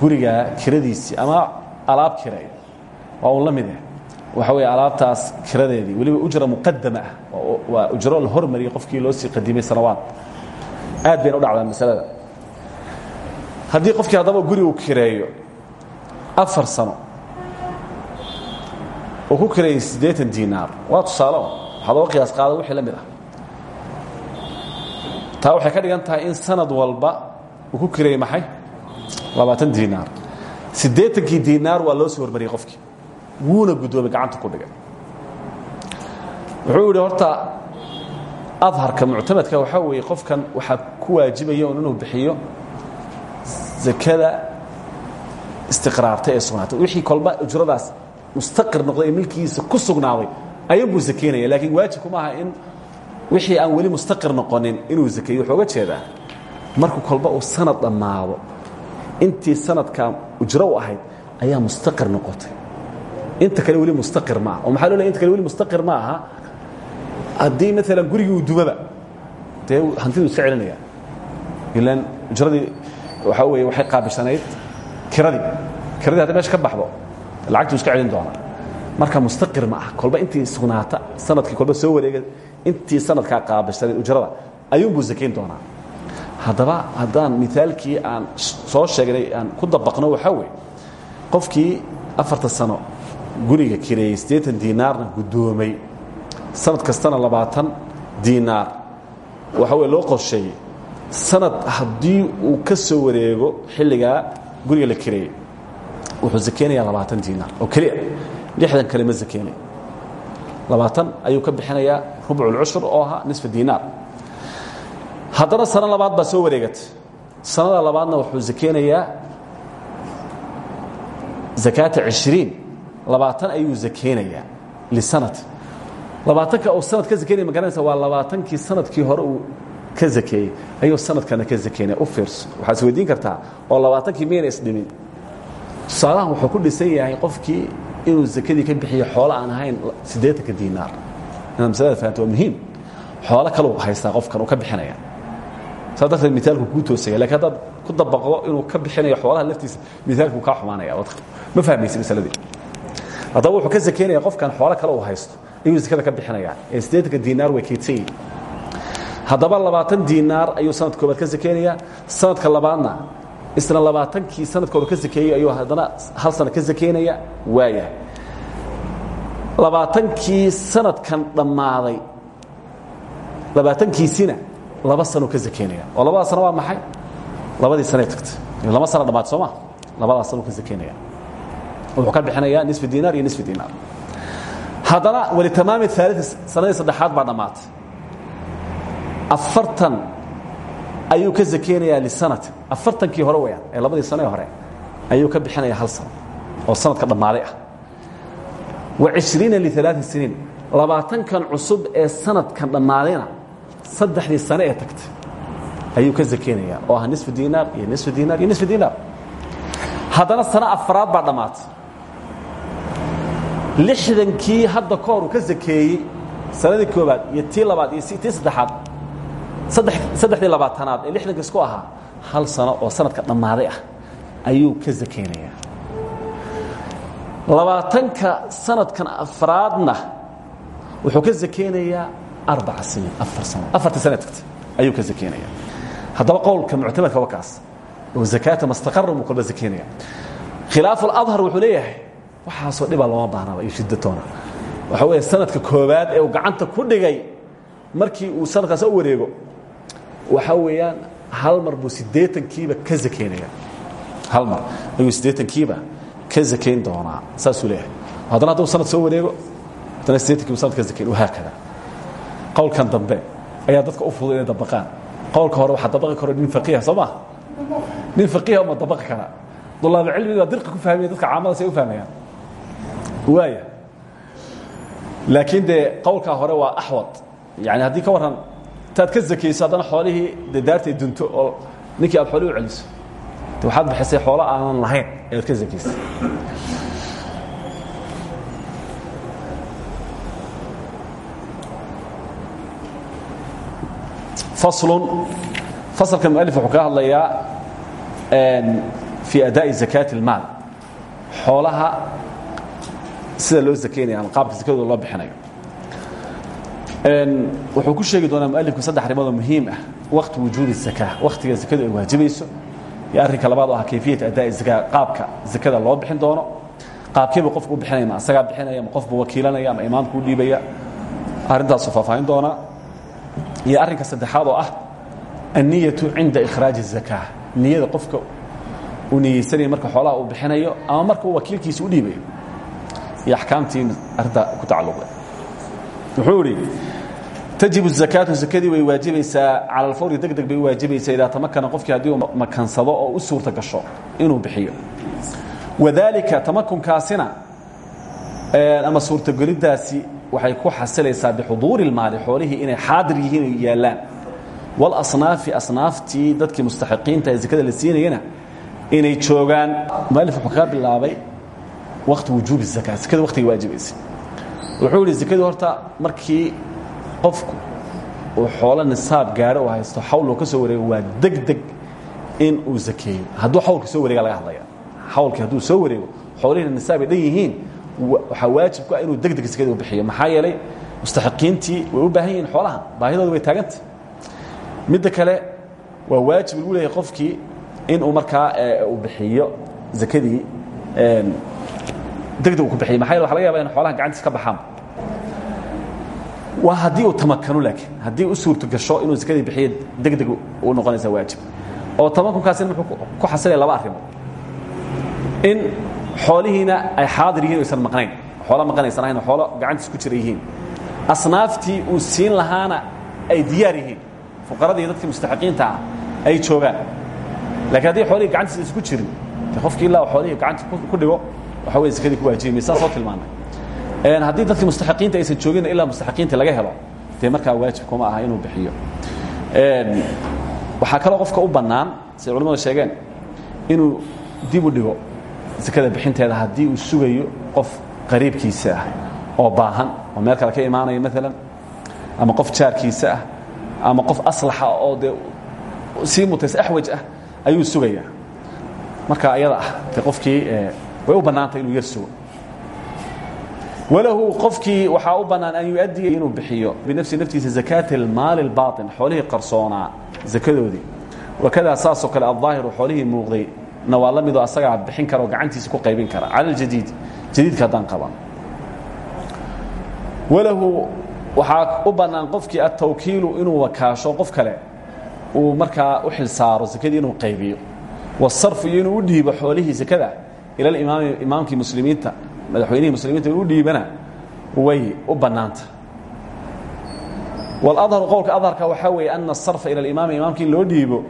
guriga kiradiisii ama alaab kireeya. Waa un la mid ah waxa weeye alaabtaas kiradeedii. Weliba ujra muqadama ah. Waa ujro la hormariyey qofkii loo sii qadimay sanawaad aad bayna u dhacdaa masalada haddii qofkii haddaba guri uu kireeyo afar sano uu ku kireeyey siddeetan diinaar waa tusaale. Waxaad oga qiyaas qaada wixii la mid ah. Taa waxay ka dhigan tahay in sanad walba uu ku kireeyey maxay? labaatan diinaar siddeetankii diinaar waa loo soo hormariyey qofkii. Wuuna guddoomay gacanta ku dhigay. Wuxuu yidhi horta adharka muctamadka waxaa weeye qofkan waxaa ku waajibaya un inuu bixiyo zakada istiqraarta ee sugnaatay. Wixii kolba ujradaas mustaqir noqday ee milkigiisa ku sugnaaday ayunbuu zakeynaya laakiin waajibku maaha in wixii aan weli mustaqir noqonin inuu zakeeyo. Wuxuu uga jeedaa markuu kolba uu sanad dhammaado intii sanadka ujro u ahayd ayaa mustaqir noqotay. Inta kale weli mustaqir maaha oo maxaa loo leey inta kale weli mustaqir ma aha. Haddii maalan gurigii uu dumaba dee hantidu iska celinaya. Ilaan ujradii waxaa weeye waxay qaabishanayd kiradii. Kiradii hadday meesha ka baxdo lacagtuu iska celin doonaa marka mustaqir ma aha. Kolba intii sugnaata sannadkii kolba soo wareega intii sanadkaa qaabishanayd ujrada ayuunbuu zakayn doonaa. Haddaba haddaan mithaalkii aan soo sheegnay aan ku dabaqno waxaa weeye qofkii afarta sano guriga kireeyey siddeetan diinaarna guddoomay. Sanad kastana labaatan diinaar waxa weye loo qorsheeyey sanad haddii uu ka soo wareego xilligaa guriga la kireeyey wuxuu zakeynayaa labaatan diinaar oo keliya. Lixdan kale ma zakeynay labaatan ayuu ka bixinayaa rubculcushur oo ahaa nisfa diinaar. Haddana sano labaad baa soo wareegatay sanada labaadna wuxuu zakeynayaa zakaata cishriin. Labaatan ayuu zakeynayaa lisanati labaatanka uu sanad ka zakeynaya ma garanaysa waa labaatankii sannadkii hore uu ka zakeeyey ayuu sanadkana ka zakeynaya u fiirso waxaad is weydiin kartaa oo labaatankii miyayna isdhimin tusaalahan wuxuu ku dhisan yahay qofkii inuu zakadii ka bixiyo xoolo aan ahayn siddeetanka diinaar inaad masalada fahamto waa muhiim. Xoolo kale uu haystaa qofkan uu ka bixinaya. Saas darteed mithaalku kuu toosaya. Lakiin haddaad ku dabaqdo inuu ka bixinayo xoolaha laftiisa mithaalku kaa xumaanaya. Ma fahmaysa masaladii? Haddaba wuxuu ka zakeynaya qofkan xoolo kale uu haysto ayuu zakada ka bixinaya. Ee siddeetanka diinaar way kaydsan yihiin haddaba labaatan diinaar ayuu sanadka koobaad ka zakeynayaa sanadka labaadna isna labaatankii sanadka hore ka zakeeyey ayuu haddana hal sana ka zakeynaya waayahay labaatankii sanadkan dhammaaday labaatankiisina laba sanoo ka zakeynaya oo labada sano waa maxay? Labadii sanee tagtay. Laba sano dhammaad soo ma? Labadaas sanuu ka zakeynaya wuxuu ka bixinayaa nisfi diinaar iyo nisfi diinaar haddana walitamaami aalii sanadii saddexaad baa dhammaatay afartan ayuu ka zakeynayaa lisanati afartankii hore weyaan ee labadii sane hore ayuu ka bixinaya hal sano oo sanadka dhammaaday ah. Wa ishriina lialaai siniin. Labaatankan cusub ee sanadkan dhammaadayna saddexdii sane ee tagtay ayuu ka zakeynaya oo ah nisfu diinaar iyo nisfu diinaar iyo nisfu diinaar haddana sano afraad baa dhammaatay lixdankii hadda ka hor uu ka zakeeyey sanadii koobaad iyo tii labaad iyo tii saddexaad saddexdii labaatanaad ee lixdanka isku ahaa hal sano oo sanadka dhammaaday ah ayuu ka zakeynayaa labaatanka sanadkan afraadna wuxuu ka zakeynayaa arbaca siniin afar sano afartii sana tagtay ayuu ka zakeynayaa haddaba qowlka muctamadka waa kaas oo zakaata mastaqara buu kolba zakeynaya khilaafu اladhar wuxuu leeyahay waxaasoo dhibaa looma baahnaba iyo shiddatoona waxa weeye sanadka koobaad ee uu gacanta ku dhigay markii uu sanadkaas u wareego waxaa weeyaan hal mar buu siddeetankiiba ka zakeynaya hal mar. Ayuu siddeetankiiba ka zakayn doonaa. Saasuu leeyahay. Haddana hadduu sanad soo wareego haddana siddeetankiiba sanad ka zakayn wahaakada qowlkan dambe ayaa dadka u fudud inay dabaqaan. Qowlka hore waxaa dabaqi karo nin faqiiha soo maa nin faqiiha uma dabaqi kara. Dulaaba cilmiga dirqa ku fahmaya dadka caamada say u fahmayaan. Waaya laakiin dee qowlkaa hore waa axwad yani haddii ka warran intaad ka zakayso haddana xoolihii dunto oo ninkii aad xoolihii u celiso de waxaad bixisay xoolo aanan lahayn ee aad ka zakaysay. Faslun fasalka mualif wuxuu ka hadlayaa fii adaa'i zakaati اlmaal xoolaha sida loo zakaynaya qaabka zakadooda loo bixinayo wuxuu ku sheegi doonaa mualifku saddex arrimoodoo muhiim ah. Waqti wujuudi zakaa waqtiga zakadu ay waajibayso iyo arrinka labaad oo ah kayfiyat adaa zakaa qaabka zakada loo bixin doono. Qaabkiiba qofku u ma asagaa bixinaya ma qofbu wakiilanaya ama imaamku u dhiibaya. Arrintaasuu faahfaahin doonaa iyo arrinka saddexaad oo ah anniyatu cinda ikhraaji zakaa niyada qofka uu niyeysanaya marka xoolaha uu bixinayo ama marka uu wakiilkiisa u dhiibayo. Iyo axkaamtii arrinta ku tacalluqday wuxuu idhi tajib zakaatu zakadii way waajibaysaa cala alfawri deg deg bay u waajibaysaa idaa tamakana qofkii haddii uu makansado oo u suurta gasho inuu bixiyo. Wadaalika tamakunkaasina waxay ku xasilaysaa bixuduuri ilmaali xoolihii inay xaadir yihiin ay yaallaan. Walasnaafi asnaaftii dadkii mustaxiqiinta ee zakada la siinayana inay joogaan. Mualif wuxuu kaga bilaabay waqti wujuubi zakaa zakada waqtigay waajibaysa wuxuu yihi zakadii horta markii qofku uu xoolo nisaab gaaro oo haysto xawl uu ka soo wareego waa deg deg in uu zakeeyo. Hadduu xawlka soo wareega laga hadlaya xawlkii hadduu soo wareego xoolihina nisaab ay dhan yihiin. Waxaa waajib ku ah inuu deg deg zakada u bixiyo. Maxaa yeelay mustaxiqiintii way u baahan yihiin xoolaha. Baahidooda way taaganta midda kale waa waajib lagu leeyahay qofkii inuu markaa uu bixiyo zakadii degdeg uu ku bixiyo. Maxaa yeele waxa laga yaba in xoolaha gacantiisa ka baxaan waa haddii uu tamakano laakiin haddii u suurto gasho inuu zakadii bixiyo degdeg u noqonaysa waajib. Oo tamakunkaasina muxuu ku xasilaya laba arrimood. In xoolihiina ay xaadir yihiin aysan maqnayn xoola maqanaysan ahayn xoolo gacantiisa ku jira yihiin. Asnaaftii uu siin lahaana ay diyaar yihiin. Fuqaradii dadkii mustaxiqiinta ah ay joogaan. Laakiin haddii xoolihii gacantiisa isku jirin de qofkii ilaa xoolihii gacanta ku dhigo waxa wey zakadii ku waajibimay saa soo tilmaanay haddii dadkii mustaxiqiinta aysan joogin ilaa mustaxiqiinta laga helo dee markaa waajib kuma aha inuu bixiyo. Waxaa kaloo qofka u bannaan siday culamadu sheegeen inuu dib u dhigo zakada bixinteeda haddii uu sugayo qof qariibkiisa ah oo baahan oo meel kale ka imaanaya maalan ama qof jaarkiisa ah ama qof aslaxa oo dee sii mutaysa axwaj ah ayuu sugayaa. Marka ayada ah de qofkii way u bannaantay inuu yar sugo walahu qofkii waxaa u bannaan an yuadiya inuu bixiyo binafsi naftiisa zakaati almaali albaain xoolihii qarsoonaa zakadoodii wakadaa saasoo kale aldaahiru xoolihii muuqday na waa la midoo asagaa bixin kara oo gacantiisa ku qaybin kara. Cala ljadiid jadiidka haddaan qaban. Walahu waxaa u bannaan qofkii altawkiilu inuu wakaasho qof kale uu markaa u xil saaro zakadii inuu qaybiyo. Wasarfu iyo inuu u dhiibo xoolihii sakada ilalimaami imaamkii muslimiinta madaxweynihii muslimiinta u dhiibana way u bannaanta. Waladharu qowlka adharka waxaa weeye ana asarfa ila alimaami imaamka loo dhiibo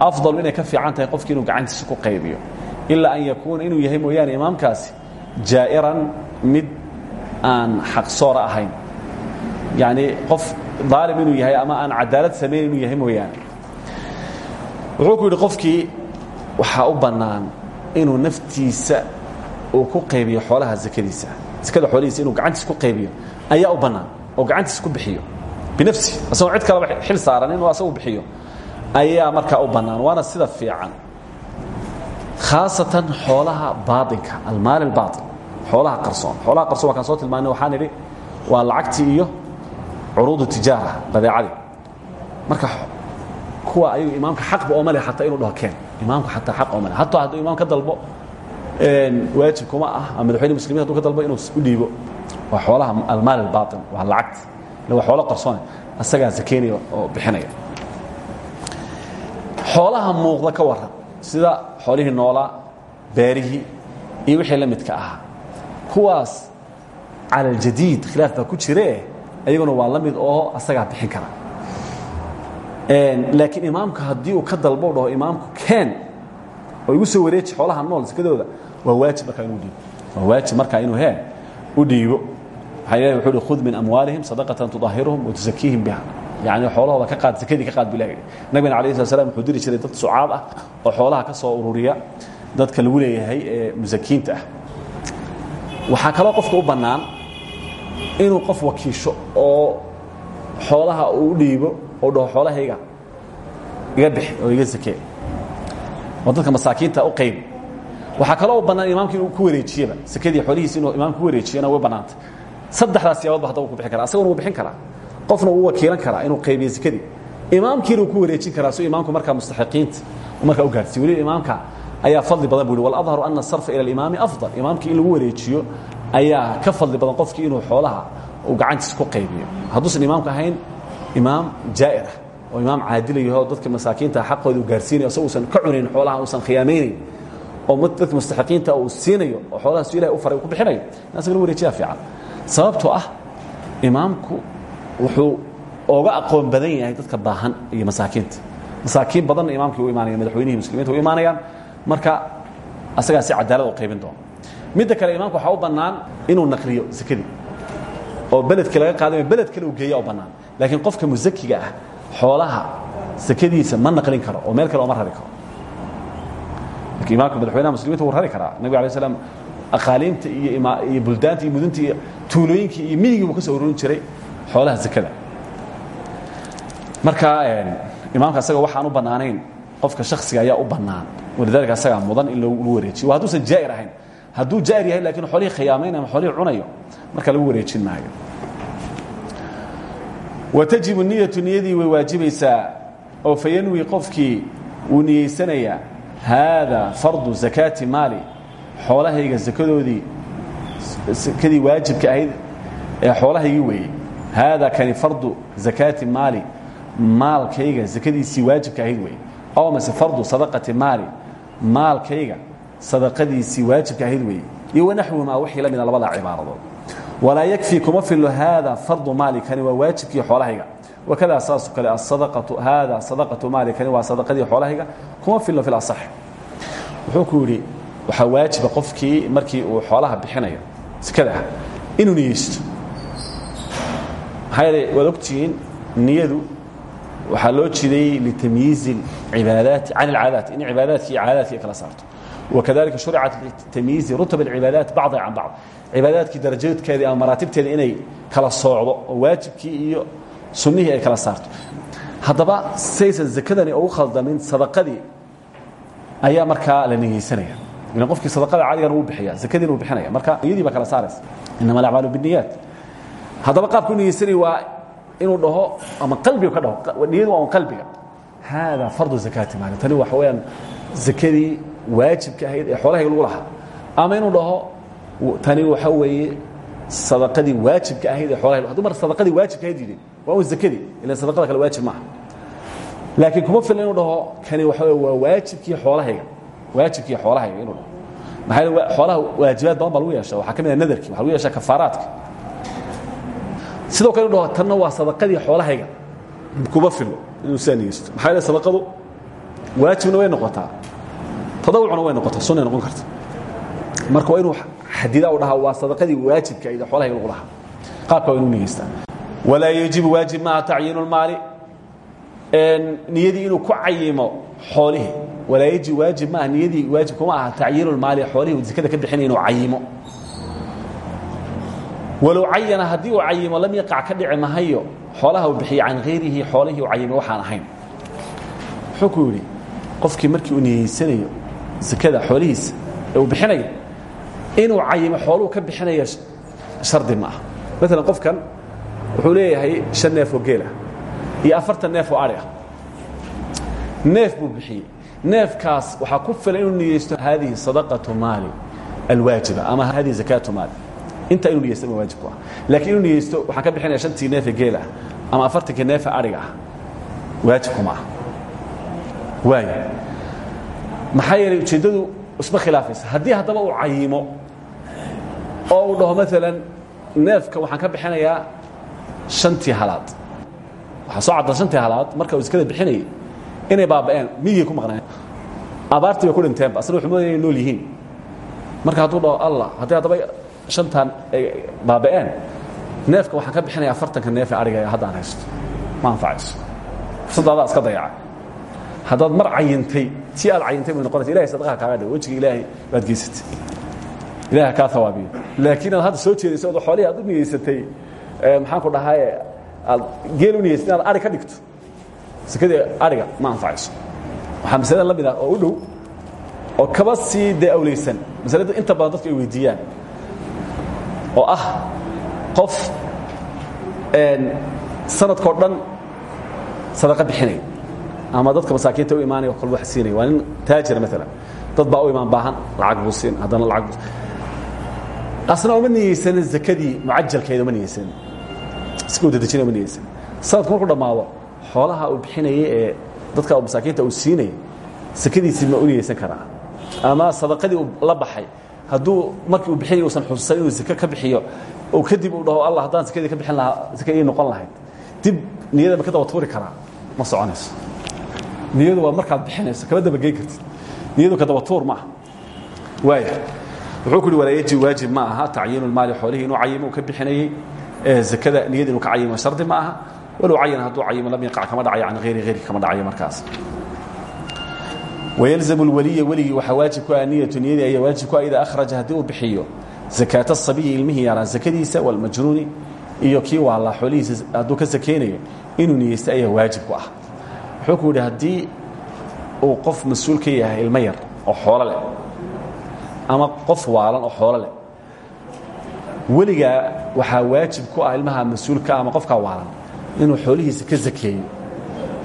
afdalu inay ka fiican tahay qofkii inuu gacantiisa ku qaybiyo. Ilaa an yakuuna inuu yahay mooyaane imaamkaasi jaa'iran mid aan xaqsoora ahayn. Yacni qof daalim inuu yahay ama aan cadaalad samayn inuu yahay mooyaane. Wuxuu ku yidhi u bannaan inuu naftiisa uu ku qaybiyo xoolaha zakadiisa. Zakada xoolihiisa inuu gacantiisa ku qaybiyo ayaa u bannaan oo gacantiisa ku bixiyo. Binafsi asagoo cid kaleba xil saaran inuu asagu bixiyo ayaa markaa u bannaan. Waana sida fiican. Khaasatan xoolaha baainka almaal albaain xoolaha qarsoon. Xoolaha qarsoon waa kaan soo tilmaanay waxaan idhi waa lacagtii iyo curuudu tijaara badeecadii. Marka kuwa ayagu imaamka xaqba ooma leh ataa inuu dhaho keen imaamku ataa aq ooma leh hataa hadduu imaam ka dalbo waajib kuma ah madaxweyne muslimiin haduu ka dalbo inuu u dhiibo. Waa xoolaha almaal albaain waa lacagta ille waa xoolo qarsoone asagaa sakeynaya oo bixinaya. Xoolaha muuqda ka waran sida xoolihii noolaa beerihii iyo wixii la midka ahaa kuwaas cala aljadiid khilaaf baa ku jiree ayaguna waa la mid oo asagaa bixin kara. Laakiin imaamka haddii uu ka dalbo dhaho imaamku keen oo igu soo wareeji xoolaha nool sakadooda waa waajib markaa inuu dhiibo. Waa waajib markaa inuu he u dhiibo. Maxaa ilahi wuxuu uhi khud min amwaalihim sadaqatan tudahiruhum watusakiihim biha. Yani xoolahooda ka qaad sakadii ka qaad bu ilahi nabigana alayh slat slam wuxuu diri jiray dad sucaad ah oo xoolaha ka soo ururiya dadka lagu leeyahay ee musakiinta ah. Waxaa kaloo qofka u bannaan inuu qof wakiisho oo xoolaha uu u dhiibo oo dhaho xoolahayga iga bix oo iga sakee oo dadka masaakiinta u qaybi waxaa kaloo u bannaan imaamka inuu ku wareejiyaba. Sakadii xoolihiisa inuu imaamka ku wareejiyana way bannaanta. Saddexdaas yaaboodba hadda uu ku bixin kara asaguna wuu bixin karaa. Qofna uu wakiilan karaa inuu qaybiyo sakadii imaamkiina uu ku wareejin karaa si imaamku markaa mustaxiqiinta markaa u gaarsiiyo weliba imaamka ayaa fadli badan bu hi waladharu ana asarfa ila alimaami afdal. Imaamkii in lagu wareejiyo ayaa ka fadli badan qofkii inuu xoolaha uu gacantiisa ku qaybiyo hadduusan imaamku ahayn imaam jaa'ir ah oo imaam caadilayaho dadka masaakiinta xaqooda uu gaarsiinayo asagoo usan ka cunayn xoolaha uusan khiyaamaynayn oo dadka mustaxiqiinta uu siinayo oo xoolahaas ilahay u faray uu ku bixinayo in asagana wareejiyaa fiican. Sababtoo ah imaamku wuxuu oga aqoon badan yahay dadka baahan iyo masaakiinta. Masaakiin badanna imaamkii u imaanaya madaxweynihii muslimiinta u imaanayaan marka asagaa si cadaalad u qaybin doono midda kale imaamka waxaa u bannaan inuu naqliyo sakadii oo beledkii laga qaadamayo beled kale uu geeya u bannaan. Laakiin qofka musakiga ah xoolaha sakadiisa ma naqlin karo oo meel kale ooma rari karo laakiin imaamka madaxweynaha muslimiinta wuu rari karaa. Nabig alay slam aqaaliimta iyo buldaanta iyo mudunta iyo tuulooyinkii iyo miyigii buu ka soo ururin jiray xoolaha sakada marka imaamka asaga waxaan u bannaanayn qofka shaksiga ayaa u bannaan. Walidalika asagaa mudan in lagu wareejiyo. Waa hadduusan jaa'ir ahayn. Hadduu jaa'ir yahay laakiin xoolihii khiyaamayn ama xoolihii cunayo marka lagu wareejin maayo. Watajibu niyatu niyadii way waajibaysaa oo fayanwi qofkii wuu niyeysanayaa haada fardu zakaati maali xoolahayga sakadoodii sakadii waajibka ahayd ee xoolahaygii weeyey haada kani fardu zakaati maali maalkayga sakadiisii waajibka ahayd weeye aw mase fardu sadaqati maali maalkayga sadaqadiisii waajibka ahayd weeye iyo wanaxwimaa wixii la mida labadaa cibaaradood walaa yakfii kuma fillo haada fardu maali kani waa waajibkii xoolahayga wakadaa saasu kale asadaqatu haada sadaqatu maali kani waa sadaqadii xoolahayga kuma fillo fil asax wuxuu ku yidhi waxaa waajiba qofkii markii uu xoolaha bixinayo sikada ah inuu niyeysto maxaa yeele waad ogtihiin niyadu waxaa loo jiday litamyiizi cibaadaati can alcaadaat in cibaadaadki iyo caadaadki kala saarto wakadalika shuricat litamyiizi rutab alcibaadaat bacda can bacd cibaadaadkii darajadoodkeedii ama maraatibteeda inay kala soocdo oo waajibkii iyo sunnihii ay kala saarto. Haddaba saysan zakadani ugu khaldamin sadaqadii ayaa markaa la niyeysanaya. Ilan qofkii sadaqada cadigana wuu bixiya zakadiina wuu bixinaya. Marka niyadii baa kala saaraysa. Inama alacmaalu binniyaat. Haddaba qaabku niyeysanaya waa inuu dhaho ama qalbiga ka dhaho. Niyadu waa un qalbiga. Haada fardu zakaati maali. Tani waxa weeyaan zakadii waajibka ahayd ee xoolahayga lagu lahaa. Ama inuu dhaho tani waxa weeye sadaqadii waajibka ahayd ee xoolaha haduu mar sadaqadii waajibka ahayd yidhi waa un zakadii ilan sadaqada kale waajib maaha. Laakiin kuma filan inuu dhaho kani waxa wey waa waajibkii xoolahayga. Waajibkii xoolahayga inuu dhaho. Maxaa yeele xoolaha waajibaad badan baa lagu yeesha waxaa ka mid ah nadarkii waxa lagu yeeshaa kafaaraadka. Sidoo kale inuu dhaho tanna waa sadaqadii xoolahayga. Kuma filo inuu saa niyeysto. Maxaa yeele sadaqadu waajibna way noqotaa. Tadawucna way noqotaa. Sunnay noqon karta. Marka waa inuu xadida u dhahaa waa sadaqadii waajibka ayd xoolahayga lagu lahaa qaabka waa inuu niyeystaa walaa yajibu waajib maaha tacyiinu lmaali. Niyadii inuu ku cayimo xoolihii walaa yajib waajib maaha niyadii waajib kuma aha tacyiinu lmaali xoolihii uu zakada ka bixinaya inuu cayimo. Walow cayana haddii uu cayimo lam yaqac ka dhici mahayo xoolaha uu bixiye can hayrihi xoolihii uu cayimay waxaan ahayn. Wuxuu ku yidhi qofkii markii uu niyeysanayo zakada xoolihiisa ee uu bixinayo inuu cayimo xooluhu ka bixinaya shardi ma aha maalan qofkan wuxuu leeyahay shan neef oo geelah iyo afartan neef oo ari ah. Neef buu bixiyey. Neefkaas waxaa ku filan inuu niyeysto haadihi sadaqatu maali alwaajiba ama haadihi zakaatu maali. Inta inuu niyeysto ma waajib ku ah. Laakiin inuu niyeysto waxaan ka bixinaya shantii neefe geela ah ama afartankii neefe ariga ah. Waajib kuma ah. Waaya maxaa yeelay ujeeddadu isma khilaafaysa. Haddii haddaba uu cayimo oo uu dhaho maalan neefka waxaan ka bixinayaa shantii halaad. Waxaa soo caddan shantii halaad marka uu iskada bixinayay inay baaba'een miyigay ku maqneen. Abaartii bay ku dhinteenba asna wuxuu moodaya inay nool yihiin. Marka hadduu dhaho allah haddii haddaba shantan ay baaba'een neefka waxaan ka bixinaya afartanka neefe ariga ee haddaan haysto. Ma anfacayso. Fursadaadaa iska dayacay. Haddaad mar cayintay tii aad cayintay bay noqonaysa ilahay sadaqaha kaaga dhigo wejiga ilaahay baad geysatay. Ilahay kaa hawaabiyo laakiin aad hadda soo jeedayso ood xoolihii aad u niyeysatay maxaan ku dhahaye aad geel u niyeysatay inaad ari ka dhigto. Sekadii ariga ma anfacayso. Waxaa masalada la mid ah oo u dhow oo kaba sii dee awlaysan masalada inta badan dadku ay weydiiyaan. Oo ah qof sanadkao dhan sadaqa bixinaya ama dadka masaakiinta u imaanaya kolba wax siinaya waa nin taajira maalan dad baa u imaan baahan lacag buu siin haddana lacag buu asna uma niyeysanin zakadii mucajalkeeda uma niyeysanin iska wadadejina uma niyeysanin sanadku markuu dhammaado xoolaha uu bixinaya ee dadka masaakiinta uu siinaya sakadiisii ma u niyeysan karaa. Ama sadaqadii uu la baxay hadduu markii uu bixinaya usan xusuusan inuu zake ka bixiyo oo kadib uu dhaho allah haddaan sakadii ka bixin lahaa zake ii noqon lahayd. Dib niyada ma ka daba tuuri karaa ma soconayso. Niyadu waa markaad bixinayso kama dabageyn kartid. Niyadu ka daba tuur maaha. Waaya wuxuu ku uhi walaa yajib waajib ma aha tacyiinu lmaali xoolihii inuu cayimo uu ka bixinayey zakada niyada inuu ka cayimo shardi ma aha? Walow cayana hadduu cayimo lam yaqac kama dhacayo can hayri hayrki kama dhacayo markaas. Wayalzamu lwaliya weligii waxaa waajib ku ah niyadii ayaa waajib ku ah idaa akhraja haddii uu bixiyo zakaata asabiyi ilmihii yaraa zakadiisa walmajnuuni iyo kii waalaa xoolihiisa hadduu ka sakeynayo inuu niyeysto ayaa waajib ku ah. Wuxuu ku uu qof mas'uul ka yahay ilmo oo xoolo ama qof waalan oo xoolo weligaa waxaa waajib ku ah ilmaha mas'uulka ama qofkaa waalan inuu xoolihiisa ka zakeeyo.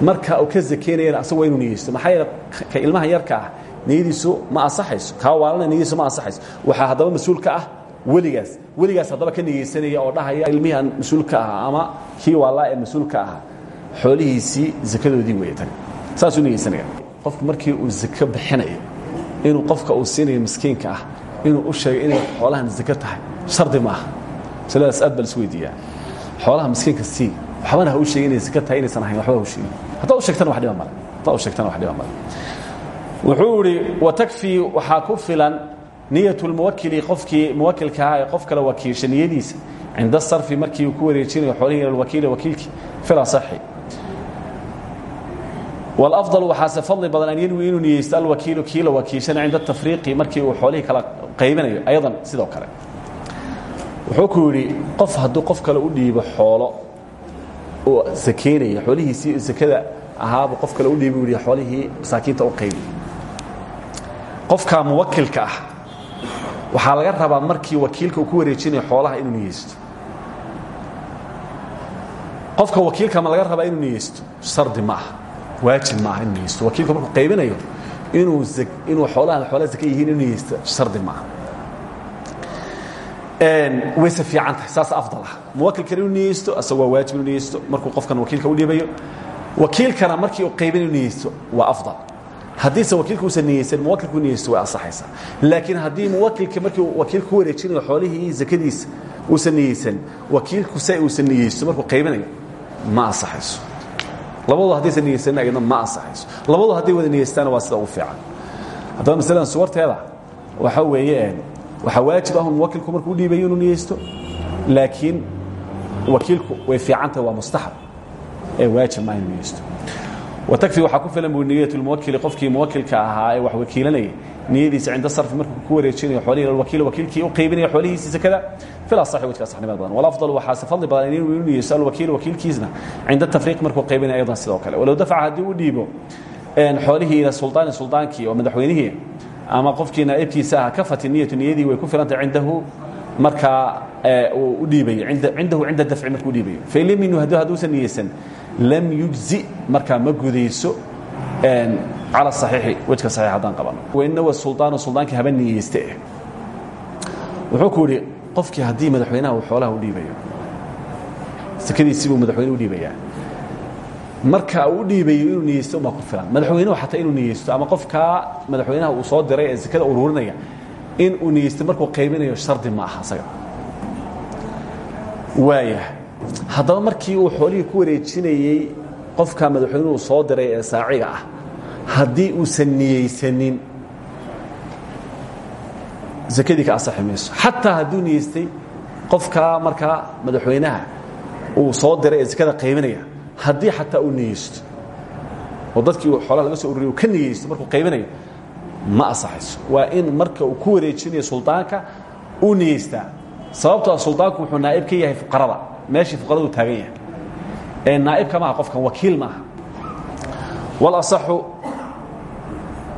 Marka uu ka zakeynayana asagu inuu niyeysto. Maxaa ka ilmaha yarka ah niyadiisu ma ansaxayso. Kaa waalana niyadiisu ma ansaxayso. Waxaa haddaba mas'uul ah weligaas weligaas haddaba ka niyeysanaya oo dhahaya ilmihii aan mas'uulka ahaa ama kii waalaa ee mas'uulka ahaa zakadoodii weeye tani. Saasuu niyeysanaya. Qofku markii uu zako bixinayo inuu qofka uu siinayo miskiinka ah inuu u sheego inay xoolahan zako shardi maaha masaladaas aad baa lis weydiiyaa xoolaha miskiinka sii waxbana ha u sheegin inay zako tahay inaysan ahayn waxba ha u sheegin haddaa u sheegtana wax dhiba male haddaa u sheegtana wax dhiba male wuxuu idhi watakfii waxaa ku filan niyat lmuwakili qofkii muwakilka ahaa ee qof kale wakiilsha niyadiisa cinda sarfi markii uu ku wareejinayo xoolihii ila lwakiili wakiilkii fil asaxi wاlafضل waxaase fadli badan an yanwi inuu niyeysto alwakiilu kii la wakiilshana cinda tafriiqi markii uu xoolihii kala qaybinayo ayadan sidoo kale wuxuu ku yidhi qof hadduu qof kale u dhiibo xoolo uu sakeynaya xoolihiisii sakada ahaaba qof kale u dhiibi u yihi xoolihii masaakiinta u qaybi. Qofkaa muwakilka ah waxaa laga rabaa markii wakiilka uu ku wareejinayo xoolaha inuu niyeysto. Qofka wakiilka ma laga rabaa inuu niyeysto shardi ma aha waajib ma aha inuu niyeysto. Wakiilku markuu qaybinayo inuu inuu xoolahan xoola zaka yihiin inuu niyeysto shardi ma aha wayse fiican tahay saas afdal ah. Muwakilkan inuu niyeysto asagoo waa waajib inuu niyeysto markuu qofkan wakiilka u dhiibayo. Wakiilkana markii uu qaybin inuu niyeysto waa afdal. Haddiise wakiilka uusan niyeysan muwakilku niyeysto way asaxaysaa laakiin haddii muwakilka markii wakiilka ku wareejinayo xoolihii zakadiisa uusan niyeysan wakiilku se uusan niyeysto markuu qaybinayo ma asaxayso labadoo haddaysan niyeysanin ayadna ma asaxayso labadoo hadday wada niyeystaana waa sida ugu fiican. Haddaba masalan suwarteeda waxa weeye waxaa waajib ah muwakilku markuu dhiibayo inuu niyeysto laakiin wakiilku way fiicantahay waa mustaxab. Ee waajib maa inuu niyeysto. Watakfi waxaa ku filan buu niyat lmuwakili qofkii muwakilka ahaa ee wax wakiilanaya niyadiisa cinda sarfi markuu ku wareejinayo xoolihi ilwakiil wakiilkii u qaybinaya xoolihiisii sakada fil asaxi wajka saxnimada badan. Walafdal waxaase fadli badan inuu inuu niyeysto alwakiil wakiilkiisna cinda tafriiq markuu qaybinaya aydan sidoo kale. Walow dafaca haddii u dhiibo xoolihii ila suldaani suldaankii oo madaxweynihii ama qofkii naaibkiisa ah kafati niyatu way ku filantay cindahu markaa uu u dhiibayo. Cindahu cinda dafci markuu dhiibayo. Fain lam yinu hadduusan niyeysan lam yujzi markaa ma gudayso cala saxiixi wejka saxiix haddaan qabano. Wainawa suldaanu suldaankii haba niyeyste eh wuxuu ku yidhi qofkii madaxweynaha uu xoolaha u dhiibayo sakadiisii buu u dhiibayaa marka uu dhiibayo inuu niyeysto ma ku filan madaxweynuhu xataa inuu niyeysto ama qofkaa madaxweynaha uu soo diray ee sakada ururinaya in uu niyeysto markuu qaybinayo shardi ma aha isaga waaya haddaba markii uu xoolihii ku wareejinayey qofka madaxweynuhu soo diray ee saaciga ah haddii uusan niyeysanin sakadii ka asaxi mayso. Xataa hadduu niyeystay qofkaa markaa madaxweynaha uu soo diray ee sakada qaybinaya haddii xataa uu niyeysto oo dadkii xoolaha laga soo ururiy uu ka niyeysto markuu qaybinayo ma asaxayso waa in marka uu ku wareejinayo suldaanka uu niyeystaa sababtoo ah suldaanku wuxuu naa'ib ka yahay fuqarada. Meeshii fuqaradu taagan yahay. Ee naa'ibka maaha qofkan wakiil maaha. Walasaxu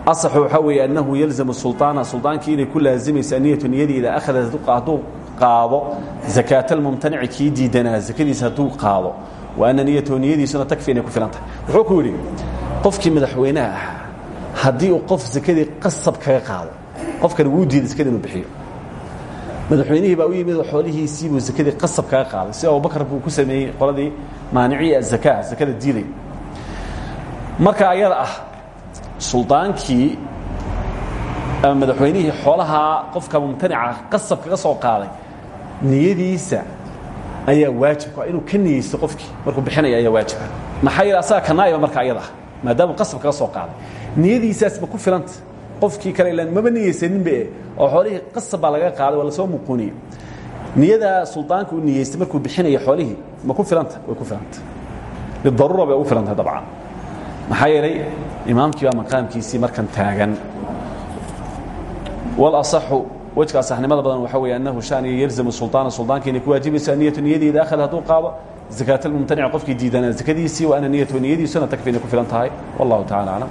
asaxu waxaa weeye annahu yalzamu sulطaana suldaankii inay ku laazimaysa niyatu niyadii idaa akhada hadduu qaado zakaata almumtanici kii diidanaa zakadiisa hadduu qaado wa anna niyatahu niyadiisuna takfi inay ku filan tahay wuxuu ku yidhi qofkii madaxweynaha ahaa haddii uu qof sakadii qasab kaga qaado qofkani wuu diiday sakada inuu bixiyo. Madaxweynihii baa u yimid oo xoolihiisii buu sakadii qasab kaga qaaday si abubakar buu ku sameeyey qoladii maanicii azaka sakada diiday. Marka ayada ah suldaankii ama madaxweynihii xoolahaa qofka mumtanica qasab kaga soo qaaday niyadiisa ayaa waajibka inuu ka niyeysto qofkii. Markuu bixinaya ayaa waajiba maxaa yeele asaga ka naa'iba marka ayada ah maadaamuu qasab kaga soo qaaday. Niyadiisaas ma ku filanta. Qofkii kale ilaan maba niyeysaninbe oo xoolihii qasab baa laga qaaday waa la soo muquuniyey niyadaa suldaanka uu niyeystay markuu bixinaya xoolihii ma ku filanta? Way ku filanta. Lidaruura bay ugu filantahay dabcan. Maxaa yeelay imaamkii baa maqaamkiisii markan taagan. Walasaxu wejka asaxnimada badan waxaa weeye annahu shaniga yalzamu sulطaana suldaanka inay ku waajibayso niyatu niyadiida akhada hadduu qaado zakaat almumtanic qofkii diidanaa zakadiisii wa ana niyatu niyadiisuna takfi inay ku filan wallahu tacala